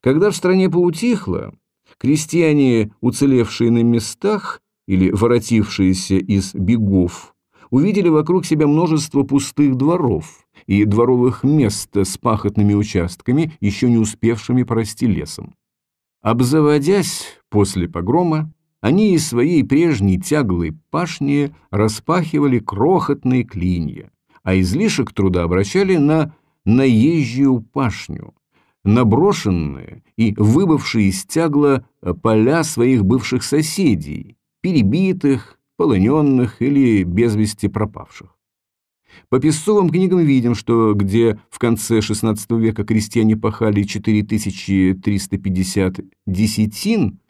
Когда в стране поутихло, крестьяне, уцелевшие на местах, или воротившиеся из бегов, увидели вокруг себя множество пустых дворов и дворовых мест с пахотными участками, еще не успевшими порасти лесом. Обзаводясь после погрома, они из своей прежней тяглой пашни распахивали крохотные клинья, а излишек труда обращали на наезжую пашню, наброшенные и выбывшие из тягла поля своих бывших соседей, перебитых, полоненных или без вести пропавших. По песцовым книгам видим, что где в конце XVI века крестьяне пахали 4350 десятин,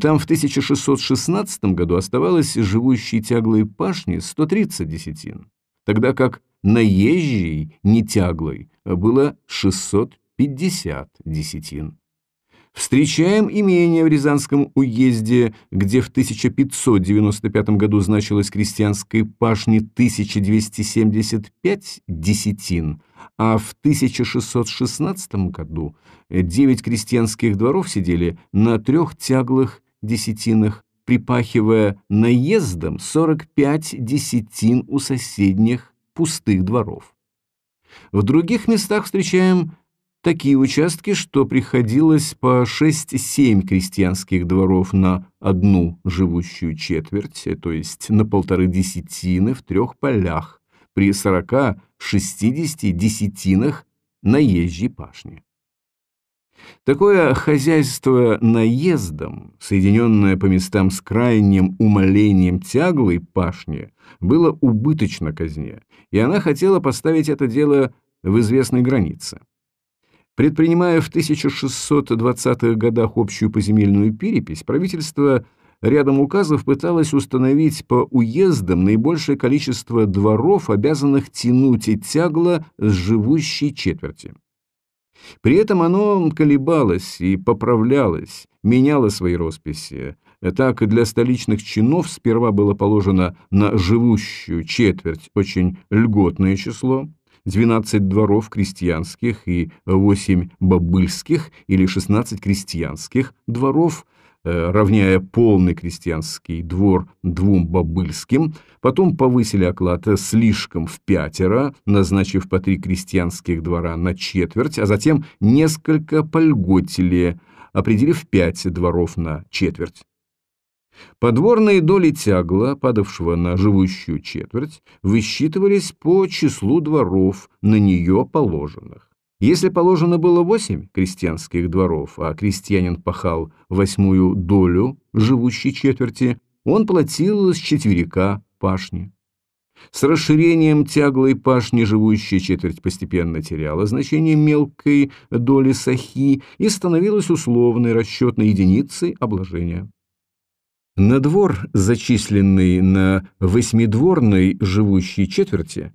там в 1616 году оставалось живущей тяглой пашни 130 десятин, тогда как наезжей, нетяглой, было 650 десятин. Встречаем имение в Рязанском уезде, где в 1595 году значилось крестьянской пашни 1275 десятин, а в 1616 году 9 крестьянских дворов сидели на трех тяглых десятинах, припахивая наездом 45 десятин у соседних пустых дворов. В других местах встречаем такие участки, что приходилось по 6-7 крестьянских дворов на одну живущую четверть, то есть на полторы десятины в трех полях, при 40-60 десятинах наезжей пашни. Такое хозяйство наездом, соединенное по местам с крайним умолением тяглой пашни, было убыточно казне, и она хотела поставить это дело в известной границе. Предпринимая в 1620-х годах общую поземельную перепись, правительство рядом указов пыталось установить по уездам наибольшее количество дворов, обязанных тянуть и тягло с живущей четверти. При этом оно колебалось и поправлялось, меняло свои росписи. Так для столичных чинов сперва было положено на живущую четверть очень льготное число, 12 дворов крестьянских и 8 бобыльских или 16 крестьянских дворов, равняя полный крестьянский двор двум бобыльским, потом повысили оклад слишком в пятеро, назначив по три крестьянских двора на четверть, а затем несколько польготили, определив пять дворов на четверть. Подворные доли тягла, падавшего на живущую четверть, высчитывались по числу дворов, на нее положенных. Если положено было восемь крестьянских дворов, а крестьянин пахал восьмую долю живущей четверти, он платил с четверика пашни. С расширением тяглой пашни живущая четверть постепенно теряла значение мелкой доли сахи и становилась условной расчетной единицей обложения. На двор, зачисленный на восьмидворной живущей четверти,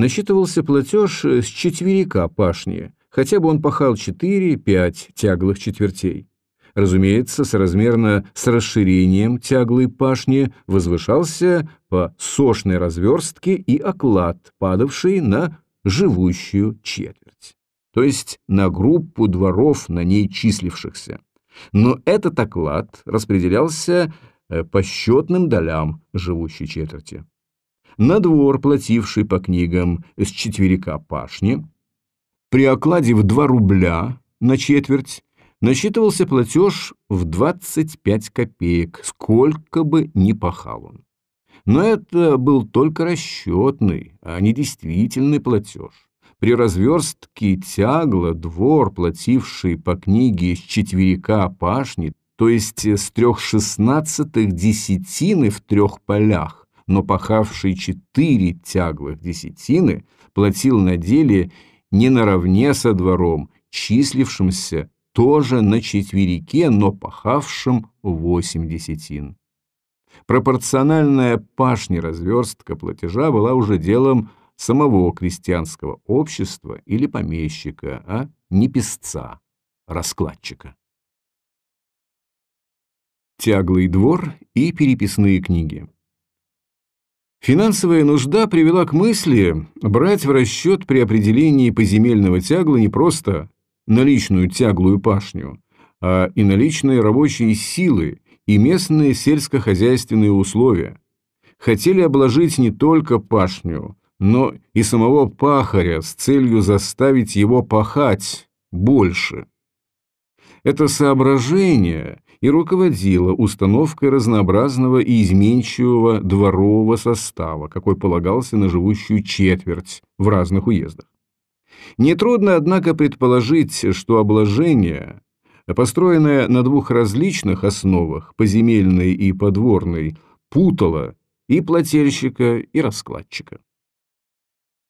насчитывался платеж с четверика пашни, хотя бы он пахал 4-5 тяглых четвертей. Разумеется, соразмерно с расширением тяглой пашни возвышался по сошной разверстке и оклад, падавший на живущую четверть, то есть на группу дворов, на ней числившихся. Но этот оклад распределялся Э, по счетным долям живущей четверти. На двор, плативший по книгам с четверика пашни, при окладе в 2 рубля на четверть насчитывался платеж в 25 копеек, сколько бы ни пахал он. Но это был только расчетный, а не действительный платеж. При разверстке тягла двор, плативший по книге с четверика пашни, то есть с трех шестнадцатых десятины в трех полях, но пахавший четыре тяглых десятины, платил на деле не наравне со двором, числившимся тоже на четверике, но пахавшим восемь десятин. Пропорциональная пашня-разверстка платежа была уже делом самого крестьянского общества или помещика, а не писца, раскладчика тяглый двор и переписные книги. Финансовая нужда привела к мысли брать в расчет при определении поземельного тягла не просто наличную тяглую пашню, а и наличные рабочие силы и местные сельскохозяйственные условия. Хотели обложить не только пашню, но и самого пахаря с целью заставить его пахать больше. Это соображение и руководила установкой разнообразного и изменчивого дворового состава, какой полагался на живущую четверть в разных уездах. Нетрудно, однако, предположить, что обложение, построенное на двух различных основах, поземельной и подворной, путало и плательщика, и раскладчика.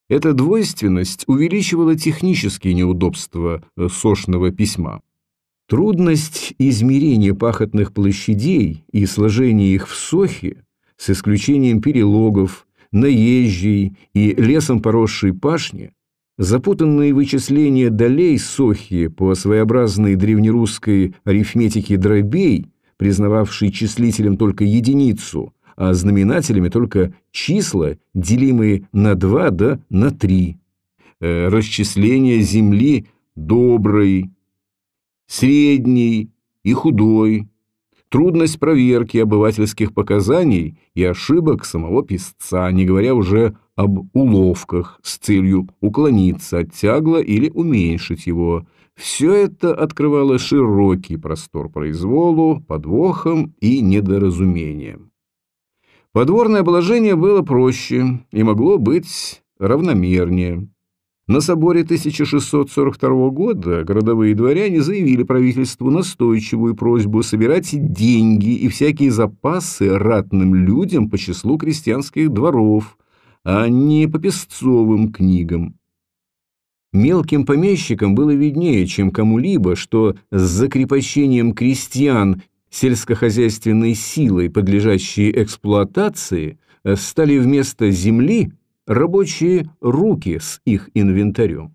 Эта двойственность увеличивала технические неудобства э, сошного письма. Трудность измерения пахотных площадей и сложения их в сохе, с исключением перелогов, наезжей и лесом поросшей пашни, запутанные вычисления долей сохи по своеобразной древнерусской арифметике дробей, признававшей числителем только единицу, а знаменателями только числа, делимые на 2 да на 3. Э, расчисление земли доброй, средней и худой, трудность проверки обывательских показаний и ошибок самого писца, не говоря уже об уловках с целью уклониться от тягла или уменьшить его. Все это открывало широкий простор произволу, подвохам и недоразумениям. Подворное обложение было проще и могло быть равномернее. На соборе 1642 года городовые дворяне заявили правительству настойчивую просьбу собирать деньги и всякие запасы ратным людям по числу крестьянских дворов, а не по песцовым книгам. Мелким помещикам было виднее, чем кому-либо, что с закрепощением крестьян сельскохозяйственной силой, подлежащей эксплуатации, э, стали вместо земли рабочие руки с их инвентарем.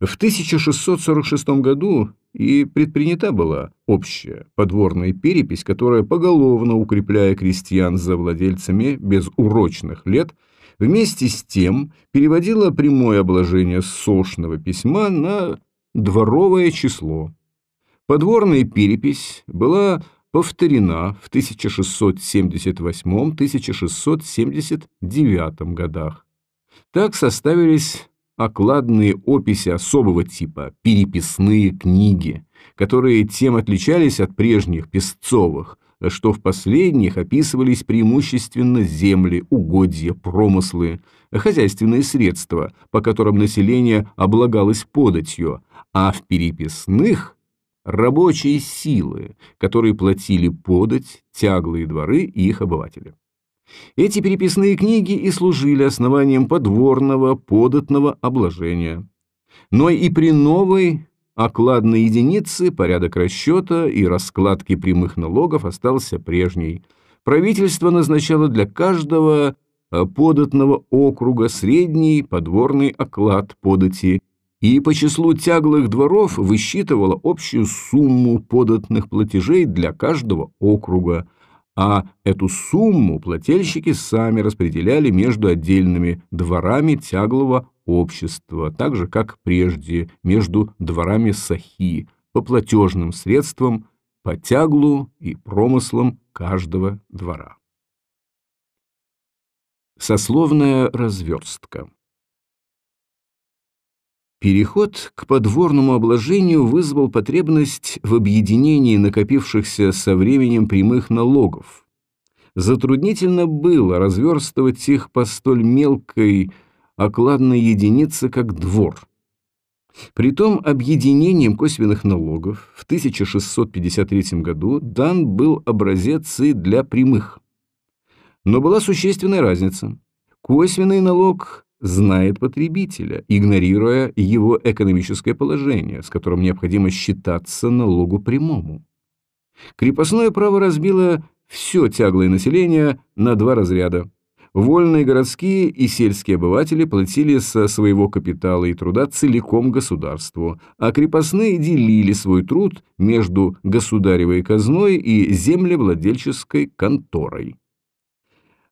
В 1646 году и предпринята была общая подворная перепись, которая, поголовно укрепляя крестьян за владельцами без урочных лет, вместе с тем переводила прямое обложение сошного письма на дворовое число. Подворная перепись была повторена в 1678-1679 годах. Так составились окладные описи особого типа, переписные книги, которые тем отличались от прежних песцовых, что в последних описывались преимущественно земли, угодья, промыслы, хозяйственные средства, по которым население облагалось податью, а в переписных рабочие силы, которые платили подать, тяглые дворы и их обыватели. Эти переписные книги и служили основанием подворного, податного обложения. Но и при новой окладной единице порядок расчета и раскладки прямых налогов остался прежней. Правительство назначало для каждого э, податного округа средний подворный оклад подати и по числу тяглых дворов высчитывала общую сумму податных платежей для каждого округа, а эту сумму плательщики сами распределяли между отдельными дворами тяглого общества, так же, как прежде, между дворами сахи, по платежным средствам, по тяглу и промыслам каждого двора. Сословная разверстка Переход к подворному обложению вызвал потребность в объединении накопившихся со временем прямых налогов. Затруднительно было разверстывать их по столь мелкой окладной единице, как двор. Притом объединением косвенных налогов в 1653 году дан был образец и для прямых. Но была существенная разница. Косвенный налог знает потребителя, игнорируя его экономическое положение, с которым необходимо считаться налогу прямому. Крепостное право разбило все тяглое население на два разряда. Вольные городские и сельские обыватели платили со своего капитала и труда целиком государству, а крепостные делили свой труд между государевой казной и землевладельческой конторой.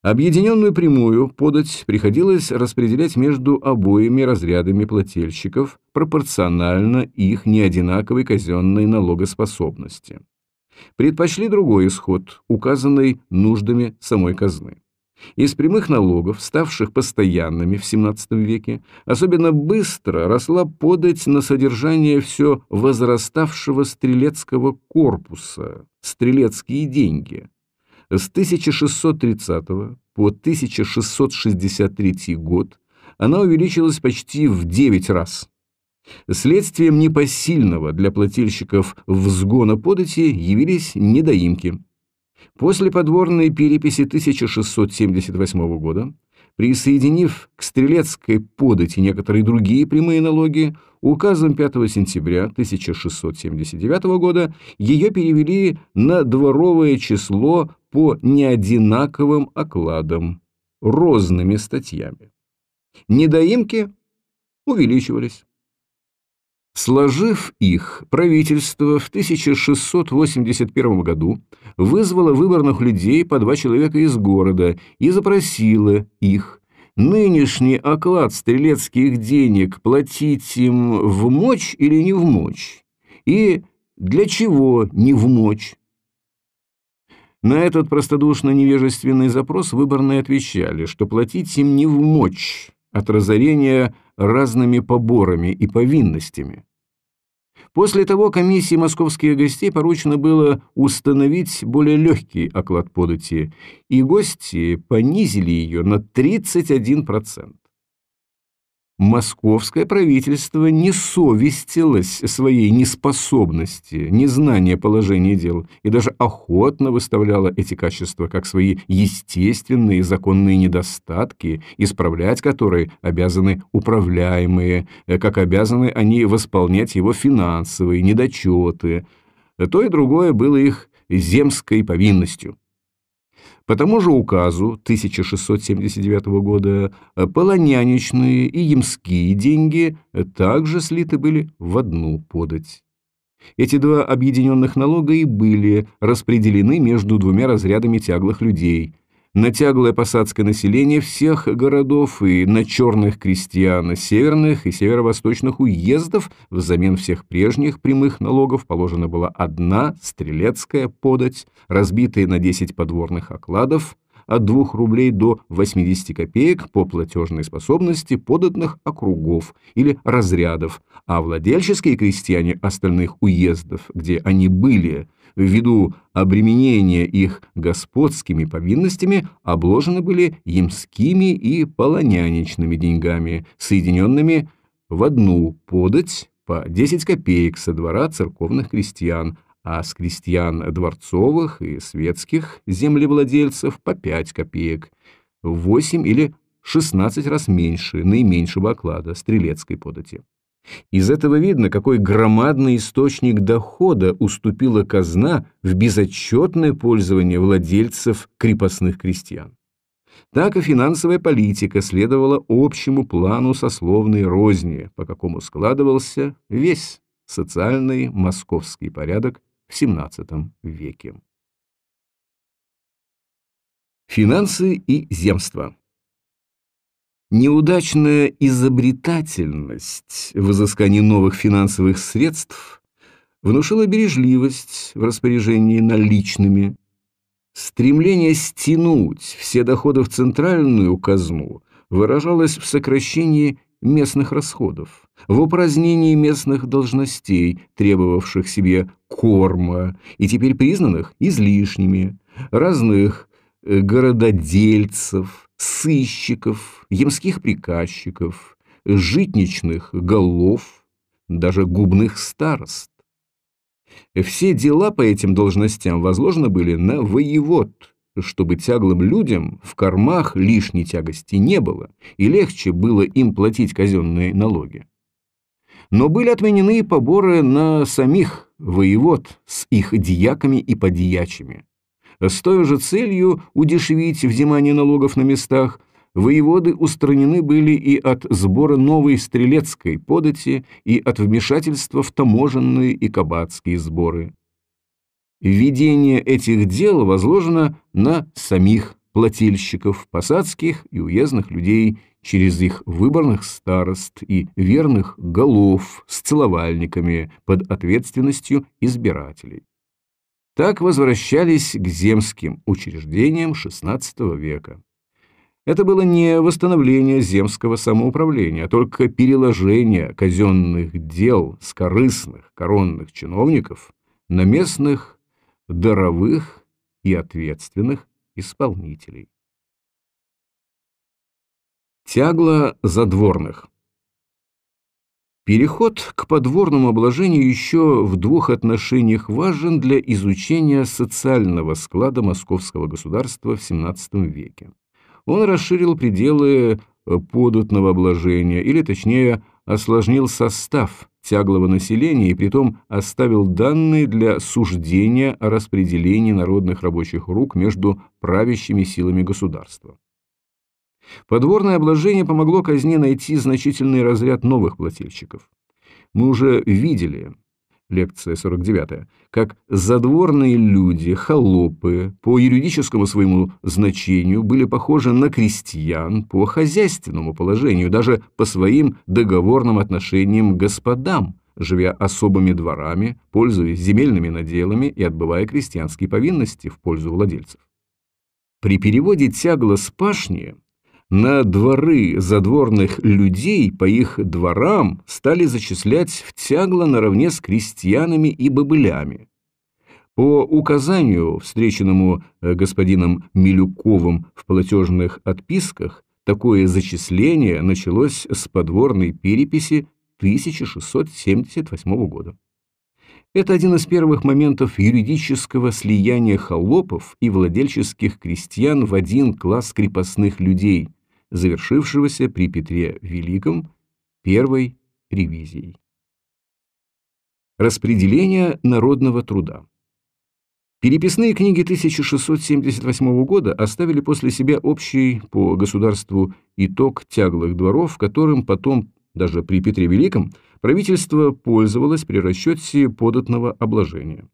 Объединенную прямую подать приходилось распределять между обоими разрядами плательщиков пропорционально их неодинаковой казенной налогоспособности. Предпочли другой исход, указанный нуждами самой казны. Из прямых налогов, ставших постоянными в XVII веке, особенно быстро росла подать на содержание все возраставшего стрелецкого корпуса, стрелецкие деньги – с 1630 по 1663 год она увеличилась почти в 9 раз. Следствием непосильного для плательщиков взгона подати явились недоимки. После подворной переписи 1678 года присоединив к стрелецкой подати некоторые другие прямые налоги, указом 5 сентября 1679 года ее перевели на дворовое число по неодинаковым окладам, розными статьями. Недоимки увеличивались. Сложив их, правительство в 1681 году вызвало выборных людей по два человека из города и запросило их. Нынешний оклад стрелецких денег платить им в мочь или не в мочь, и для чего не в мочь. На этот простодушно-невежественный запрос выборные отвечали, что платить им не в мочь от разорения разными поборами и повинностями. После того комиссии московских гостей поручено было установить более легкий оклад подати, и гости понизили ее на 31%. Московское правительство не совестилось своей неспособности, незнания положения дел и даже охотно выставляло эти качества как свои естественные законные недостатки, исправлять которые обязаны управляемые, э, как обязаны они восполнять его финансовые недочеты. То и другое было их земской повинностью. По тому же указу 1679 года э, полоняничные и ямские деньги также слиты были в одну подать. Эти два объединенных налога и были распределены между двумя разрядами тяглых людей, на тяглое посадское население всех городов и на черных крестьян северных и северо-восточных уездов взамен всех прежних прямых налогов положена была одна стрелецкая подать, разбитая на 10 подворных окладов, от 2 рублей до 80 копеек по платежной способности податных округов или разрядов, а владельческие крестьяне остальных уездов, где они были, ввиду обременения их господскими повинностями, обложены были ямскими и полоняничными деньгами, соединенными в одну подать по 10 копеек со двора церковных крестьян, а с крестьян дворцовых и светских землевладельцев по 5 копеек, в 8 или 16 раз меньше наименьшего оклада стрелецкой подати. Из этого видно, какой громадный источник дохода уступила казна в безотчетное пользование владельцев крепостных крестьян. Так и финансовая политика следовала общему плану сословной розни, по какому складывался весь социальный московский порядок в XVII веке. Финансы и земство Неудачная изобретательность в изыскании новых финансовых средств внушила бережливость в распоряжении наличными. Стремление стянуть все доходы в центральную казну выражалось в сокращении местных расходов, в упразднении местных должностей, требовавших себе корма и теперь признанных излишними, разных э, горододельцев, сыщиков, ямских приказчиков, житничных голов, даже губных старост. Все дела по этим должностям возложены были на воевод, чтобы тяглым людям в кормах лишней тягости не было, и легче было им платить казенные налоги. Но были отменены поборы на самих воевод с их дьяками и подьячими. С той же целью удешевить взимание налогов на местах, воеводы устранены были и от сбора новой стрелецкой подати, и от вмешательства в таможенные и кабацкие сборы. Введение этих дел возложено на самих плательщиков, посадских и уездных людей через их выборных старост и верных голов с целовальниками под ответственностью избирателей. Так возвращались к земским учреждениям XVI века. Это было не восстановление земского самоуправления, а только переложение казенных дел с корыстных коронных чиновников на местных даровых и ответственных исполнителей. Тягло задворных Переход к подворному обложению еще в двух отношениях важен для изучения социального склада московского государства в XVII веке. Он расширил пределы э, податного обложения, или точнее осложнил состав тяглого населения и притом оставил данные для суждения о распределении народных рабочих рук между правящими силами государства. Подворное обложение помогло казне найти значительный разряд новых плательщиков. Мы уже видели, лекция 49, как задворные люди, холопы, по юридическому своему значению были похожи на крестьян по хозяйственному положению, даже по своим договорным отношениям к господам, живя особыми дворами, пользуясь земельными наделами и отбывая крестьянские повинности в пользу владельцев. При переводе тягла с пашни на дворы задворных людей по их дворам стали зачислять в тягло наравне с крестьянами и бобылями. По указанию, встреченному э, господином Милюковым в платежных отписках, такое зачисление началось с подворной переписи 1678 года. Это один из первых моментов юридического слияния холопов и владельческих крестьян в один класс крепостных людей – завершившегося при Петре Великом первой ревизией. Распределение народного труда. Переписные книги 1678 года оставили после себя общий по государству итог тяглых дворов, которым потом, даже при Петре Великом, правительство пользовалось при расчете податного обложения.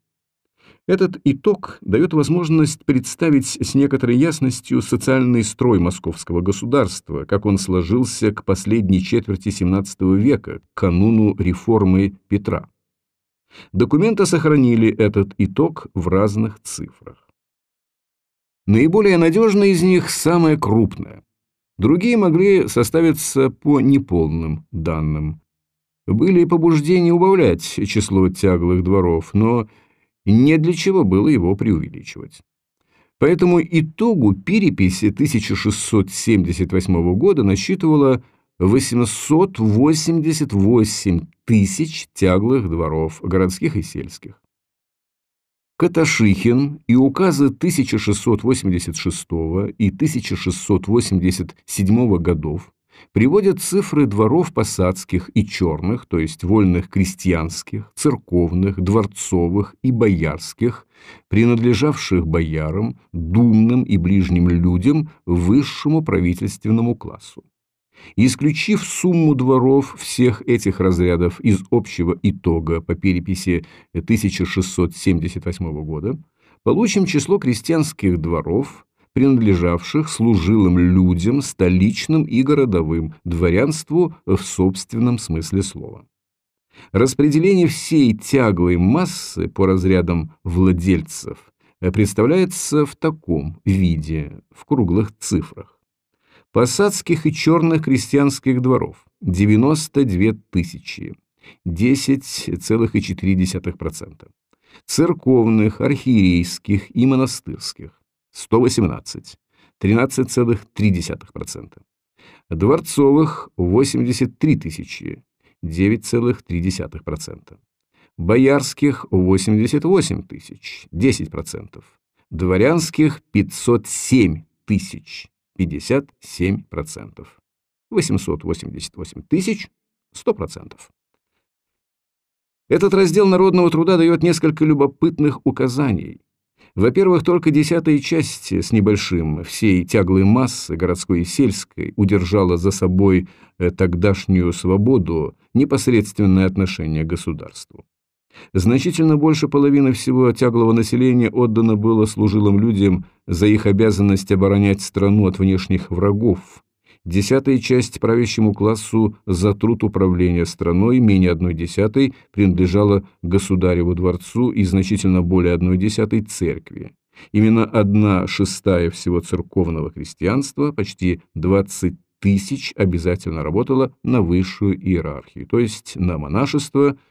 Этот итог дает возможность представить с некоторой ясностью социальный строй московского государства, как он сложился к последней четверти XVII века, к кануну реформы Петра. Документы сохранили этот итог в разных цифрах. Наиболее надежная из них самая крупная. Другие могли составиться по неполным данным. Были побуждения убавлять число тяглых дворов, но не для чего было его преувеличивать. Поэтому итогу переписи 1678 года насчитывала 888 тысяч тяглых дворов, городских и сельских. Каташихин и указы 1686 и 1687 годов приводят цифры дворов посадских и черных, то есть вольных крестьянских, церковных, дворцовых и боярских, принадлежавших боярам, думным и ближним людям, высшему правительственному классу. Исключив сумму дворов всех этих разрядов из общего итога по переписи 1678 года, получим число крестьянских дворов, принадлежавших служилым людям, столичным и городовым, дворянству в собственном смысле слова. Распределение всей тяглой массы по разрядам владельцев представляется в таком виде, в круглых цифрах. Посадских и черных крестьянских дворов – 92 тысячи, 10,4%. Церковных, архиерейских и монастырских 118, 13,3%. Дворцовых 83 тысячи, 9,3%. Боярских 88 тысяч, 10%. Дворянских 507 тысяч, 57%. 888 тысяч, 100%. Этот раздел народного труда дает несколько любопытных указаний. Во-первых, только десятая часть с небольшим всей тяглой массы городской и сельской удержала за собой э, тогдашнюю свободу, непосредственное отношение к государству. Значительно больше половины всего тяглого населения отдано было служилым людям за их обязанность оборонять страну от внешних врагов, Десятая часть правящему классу за труд управления страной, менее одной десятой, принадлежала государеву дворцу и значительно более одной десятой церкви. Именно одна шестая всего церковного христианства, почти 20 тысяч, обязательно работала на высшую иерархию, то есть на монашество –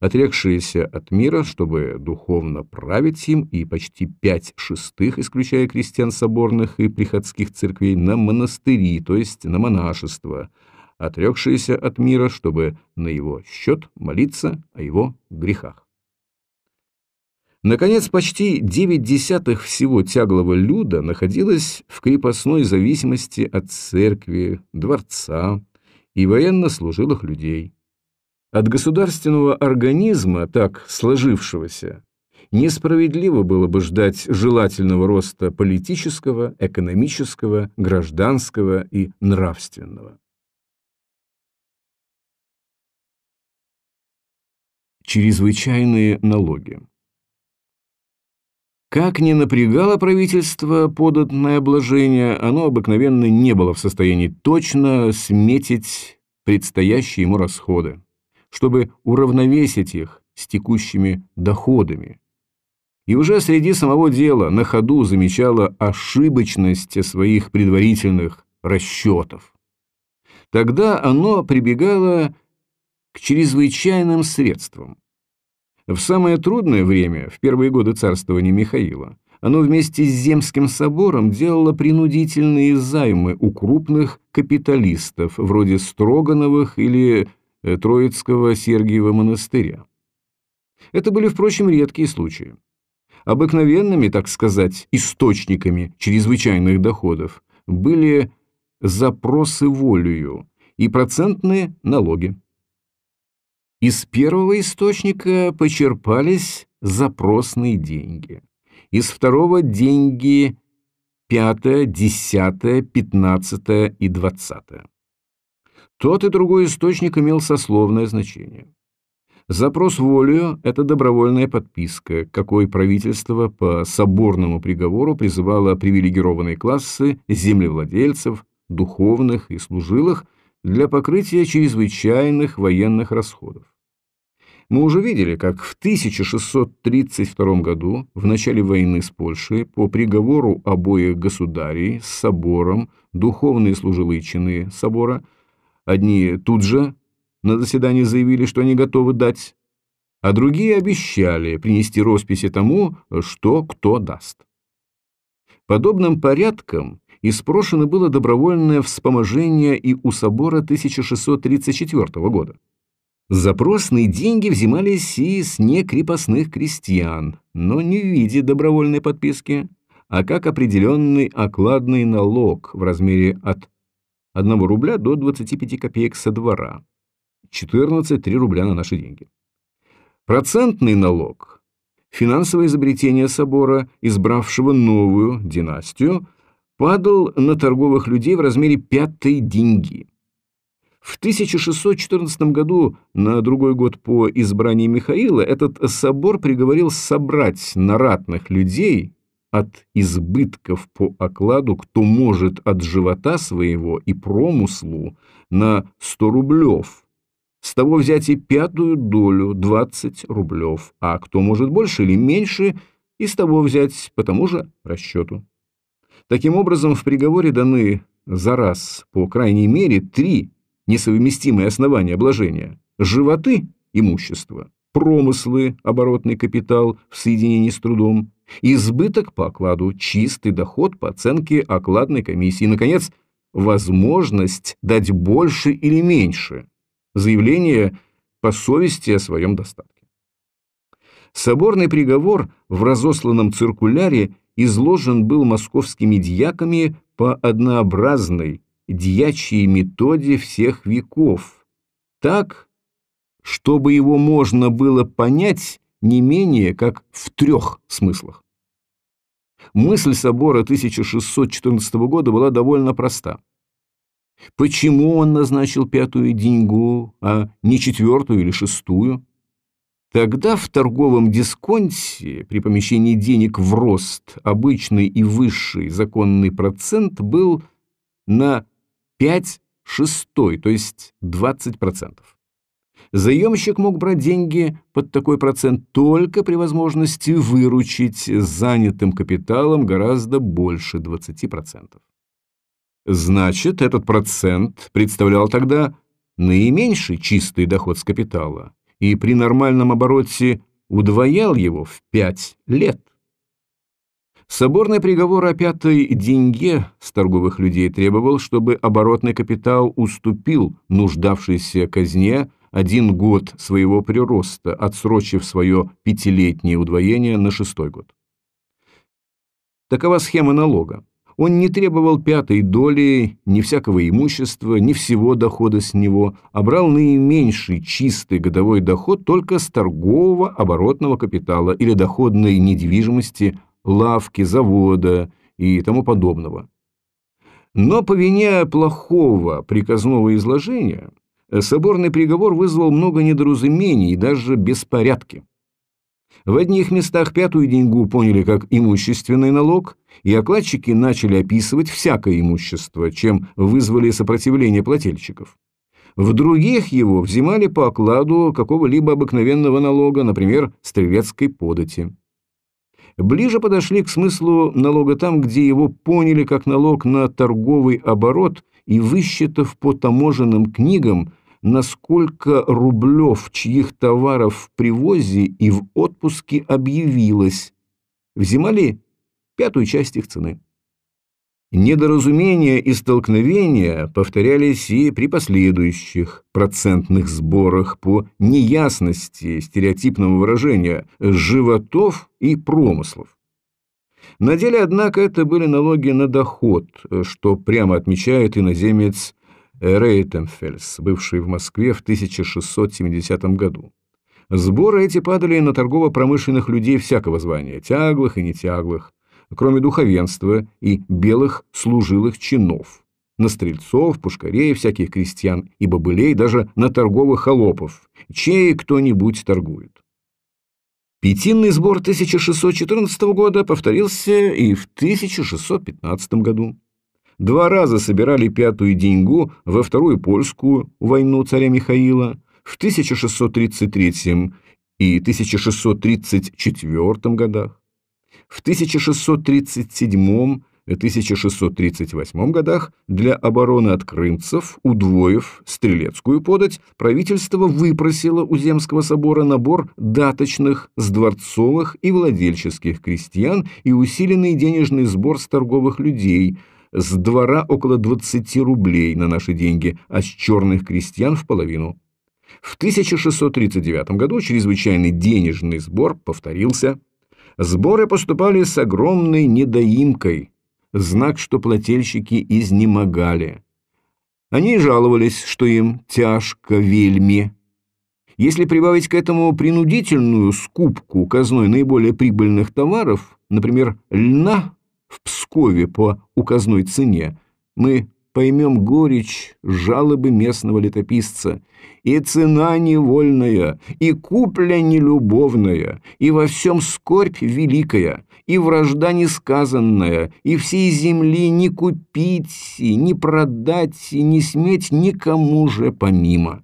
отрекшиеся от мира, чтобы духовно править им, и почти пять шестых, исключая крестьян соборных и приходских церквей, на монастыри, то есть на монашество, отрекшиеся от мира, чтобы на его счет молиться о его грехах. Наконец, почти девять десятых всего тяглого люда находилось в крепостной зависимости от церкви, дворца и военнослужилых людей. От государственного организма, так сложившегося, несправедливо было бы ждать желательного роста политического, экономического, гражданского и нравственного. Чрезвычайные налоги как ни напрягало правительство податное обложение, оно обыкновенно не было в состоянии точно сметить предстоящие ему расходы, чтобы уравновесить их с текущими доходами. И уже среди самого дела на ходу замечало ошибочность своих предварительных расчетов. Тогда оно прибегало к чрезвычайным средствам, в самое трудное время, в первые годы царствования Михаила, оно вместе с Земским собором делало принудительные займы у крупных капиталистов, вроде Строгановых или Троицкого Сергиева монастыря. Это были, впрочем, редкие случаи. Обыкновенными, так сказать, источниками чрезвычайных доходов были запросы волею и процентные налоги. Из первого источника почерпались запросные деньги. Из второго – деньги пятое, десятое, пятнадцатое и двадцатое. Тот и другой источник имел сословное значение. Запрос волею – это добровольная подписка, какой правительство по соборному приговору призывало привилегированные классы землевладельцев, духовных и служилых – для покрытия чрезвычайных военных расходов. Мы уже видели, как в 1632 году, в начале войны с Польшей, по приговору обоих государей с собором, духовные служилые чины собора, одни тут же на заседании заявили, что они готовы дать, а другие обещали принести росписи тому, что кто даст. Подобным порядком и было добровольное вспоможение и у собора 1634 года. Запросные деньги взимались и с некрепостных крестьян, но не в виде добровольной подписки, а как определенный окладный налог в размере от 1 рубля до 25 копеек со двора, 14-3 рубля на наши деньги. Процентный налог – финансовое изобретение собора, избравшего новую династию, падал на торговых людей в размере пятой деньги. В 1614 году, на другой год по избрании Михаила, этот собор приговорил собрать на ратных людей от избытков по окладу, кто может от живота своего и промыслу на 100 рублев, с того взять и пятую долю 20 рублев, а кто может больше или меньше, и с того взять по тому же расчету. Таким образом, в приговоре даны за раз, по крайней мере, три несовместимые основания обложения – животы – имущество, промыслы – оборотный капитал в соединении с трудом, избыток по окладу, чистый доход по оценке окладной комиссии и, наконец, возможность дать больше или меньше, заявление по совести о своем достатке. Соборный приговор в разосланном циркуляре изложен был московскими дьяками по однообразной дьячьей методе всех веков, так, чтобы его можно было понять не менее как в трех смыслах. Мысль собора 1614 года была довольно проста. Почему он назначил пятую деньгу, а не четвертую или шестую? Тогда в торговом дисконте при помещении денег в рост обычный и высший законный процент был на 5 шестой, то есть 20%. Заемщик мог брать деньги под такой процент только при возможности выручить занятым капиталом гораздо больше 20%. Значит, этот процент представлял тогда наименьший чистый доход с капитала, и при нормальном обороте удвоял его в пять лет. Соборный приговор о пятой деньге с торговых людей требовал, чтобы оборотный капитал уступил нуждавшейся казне один год своего прироста, отсрочив свое пятилетнее удвоение на шестой год. Такова схема налога. Он не требовал пятой доли ни всякого имущества, ни всего дохода с него, а брал наименьший чистый годовой доход только с торгового оборотного капитала или доходной недвижимости, лавки, завода и тому подобного. Но по вине плохого приказного изложения соборный приговор вызвал много недоразумений и даже беспорядки. В одних местах пятую деньгу поняли как имущественный налог, и окладчики начали описывать всякое имущество, чем вызвали сопротивление плательщиков. В других его взимали по окладу какого-либо обыкновенного налога, например, стрелецкой подати. Ближе подошли к смыслу налога там, где его поняли как налог на торговый оборот и, высчитав по таможенным книгам, насколько рублев чьих товаров в привозе и в отпуске объявилось, взимали пятую часть их цены. Недоразумения и столкновения повторялись и при последующих процентных сборах по неясности стереотипного выражения животов и промыслов. На деле, однако, это были налоги на доход, что прямо отмечает иноземец Рейтенфельс, бывший в Москве в 1670 году. Сборы эти падали на торгово-промышленных людей всякого звания, тяглых и нетяглых, кроме духовенства и белых служилых чинов, на стрельцов, пушкарей, всяких крестьян и бобылей, даже на торговых холопов, чей кто-нибудь торгует. Пятинный сбор 1614 года повторился и в 1615 году. Два раза собирали пятую деньгу во Вторую Польскую войну царя Михаила в 1633 и 1634 годах, в 1637 1638 годах для обороны от крымцев, удвоив стрелецкую подать, правительство выпросило у Земского собора набор даточных с дворцовых и владельческих крестьян и усиленный денежный сбор с торговых людей – с двора около 20 рублей на наши деньги, а с черных крестьян в половину. В 1639 году чрезвычайный денежный сбор повторился. Сборы поступали с огромной недоимкой, знак, что плательщики изнемогали. Они жаловались, что им тяжко вельми. Если прибавить к этому принудительную скупку казной наиболее прибыльных товаров, например, льна, в Пскове по указной цене, мы поймем горечь жалобы местного летописца. И цена невольная, и купля нелюбовная, и во всем скорбь великая, и вражда несказанная, и всей земли не купить, и не продать, и не сметь никому же помимо.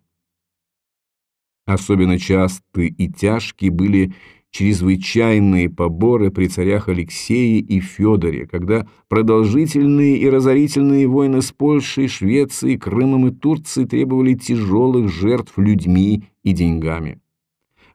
Особенно часты и тяжкие были чрезвычайные поборы при царях Алексее и Федоре, когда продолжительные и разорительные войны с Польшей, Швецией, Крымом и Турцией требовали тяжелых жертв людьми и деньгами.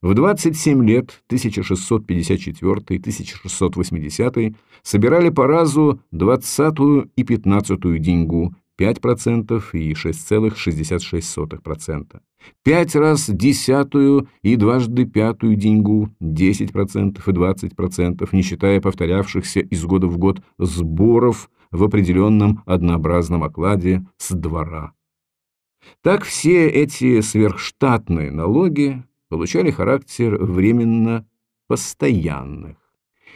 В 27 лет 1654-1680 собирали по разу 20-ю и 15-ю деньгу, 5% и 6,66%. Пять раз десятую и дважды пятую деньгу, 10% и 20%, не считая повторявшихся из года в год сборов в определенном однообразном окладе с двора. Так все эти сверхштатные налоги получали характер временно постоянных.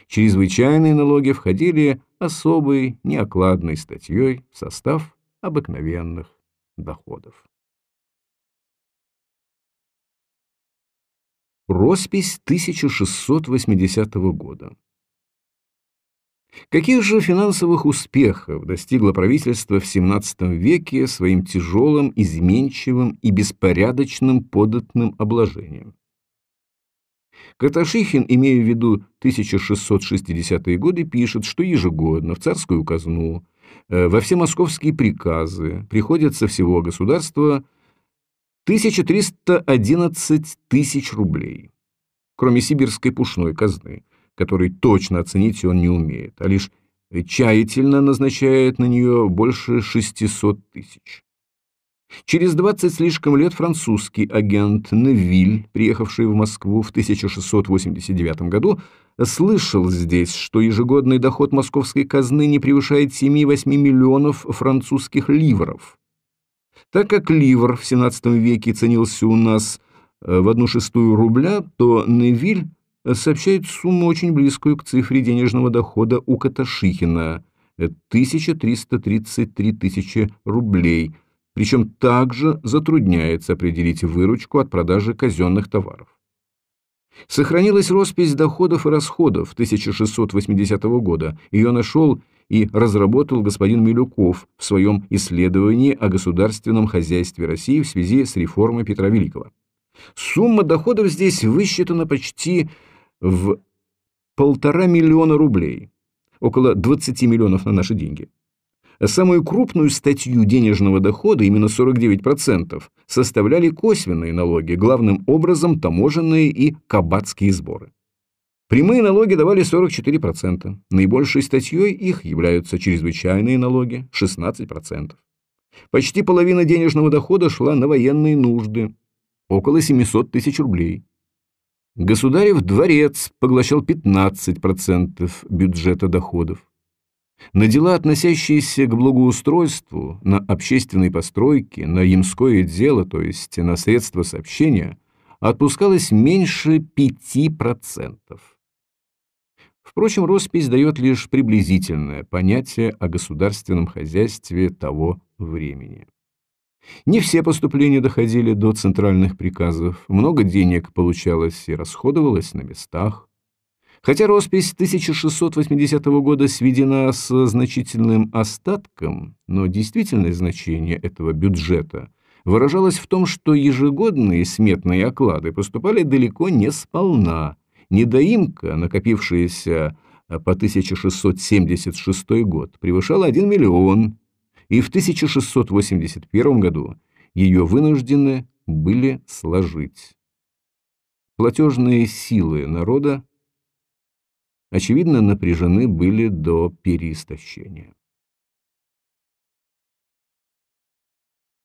Чрезвычайные налоги входили особой неокладной статьей в состав обыкновенных доходов. Роспись 1680 года. Каких же финансовых успехов достигло правительство в XVII веке своим тяжелым, изменчивым и беспорядочным податным обложением? Каташихин, имея в виду 1660-е годы, пишет, что ежегодно в царскую казну Э, во все московские приказы приходят со всего государства 1311 тысяч рублей, кроме сибирской пушной казны, которой точно оценить он не умеет, а лишь тщательно назначает на нее больше 600 тысяч. Через 20 слишком лет французский агент Невиль, приехавший в Москву в 1689 году, слышал здесь, что ежегодный доход московской казны не превышает 7-8 миллионов французских ливров. Так как ливр в XVII веке ценился у нас э, в одну шестую рубля, то Невиль сообщает сумму очень близкую к цифре денежного дохода у Каташихина – 1333 тысячи рублей, причем также затрудняется определить выручку от продажи казенных товаров. Сохранилась роспись доходов и расходов 1680 года. Ее нашел и разработал господин Милюков в своем исследовании о государственном хозяйстве России в связи с реформой Петра Великого. Сумма доходов здесь высчитана почти в полтора миллиона рублей, около 20 миллионов на наши деньги. Самую крупную статью денежного дохода, именно 49%, составляли косвенные налоги, главным образом таможенные и кабацкие сборы. Прямые налоги давали 44%, наибольшей статьей их являются чрезвычайные налоги – 16%. Почти половина денежного дохода шла на военные нужды – около 700 тысяч рублей. Государев дворец поглощал 15% бюджета доходов. На дела, относящиеся к благоустройству, на общественные постройки, на ямское дело, то есть на средства сообщения, отпускалось меньше 5%. Впрочем, роспись дает лишь приблизительное понятие о государственном хозяйстве того времени. Не все поступления доходили до центральных приказов, много денег получалось и расходовалось на местах. Хотя роспись 1680 года сведена с значительным остатком, но действительное значение этого бюджета выражалось в том, что ежегодные сметные оклады поступали далеко не сполна. Недоимка, накопившаяся по 1676 год, превышала 1 миллион, и в 1681 году ее вынуждены были сложить. Платежные силы народа, очевидно, напряжены были до переистощения.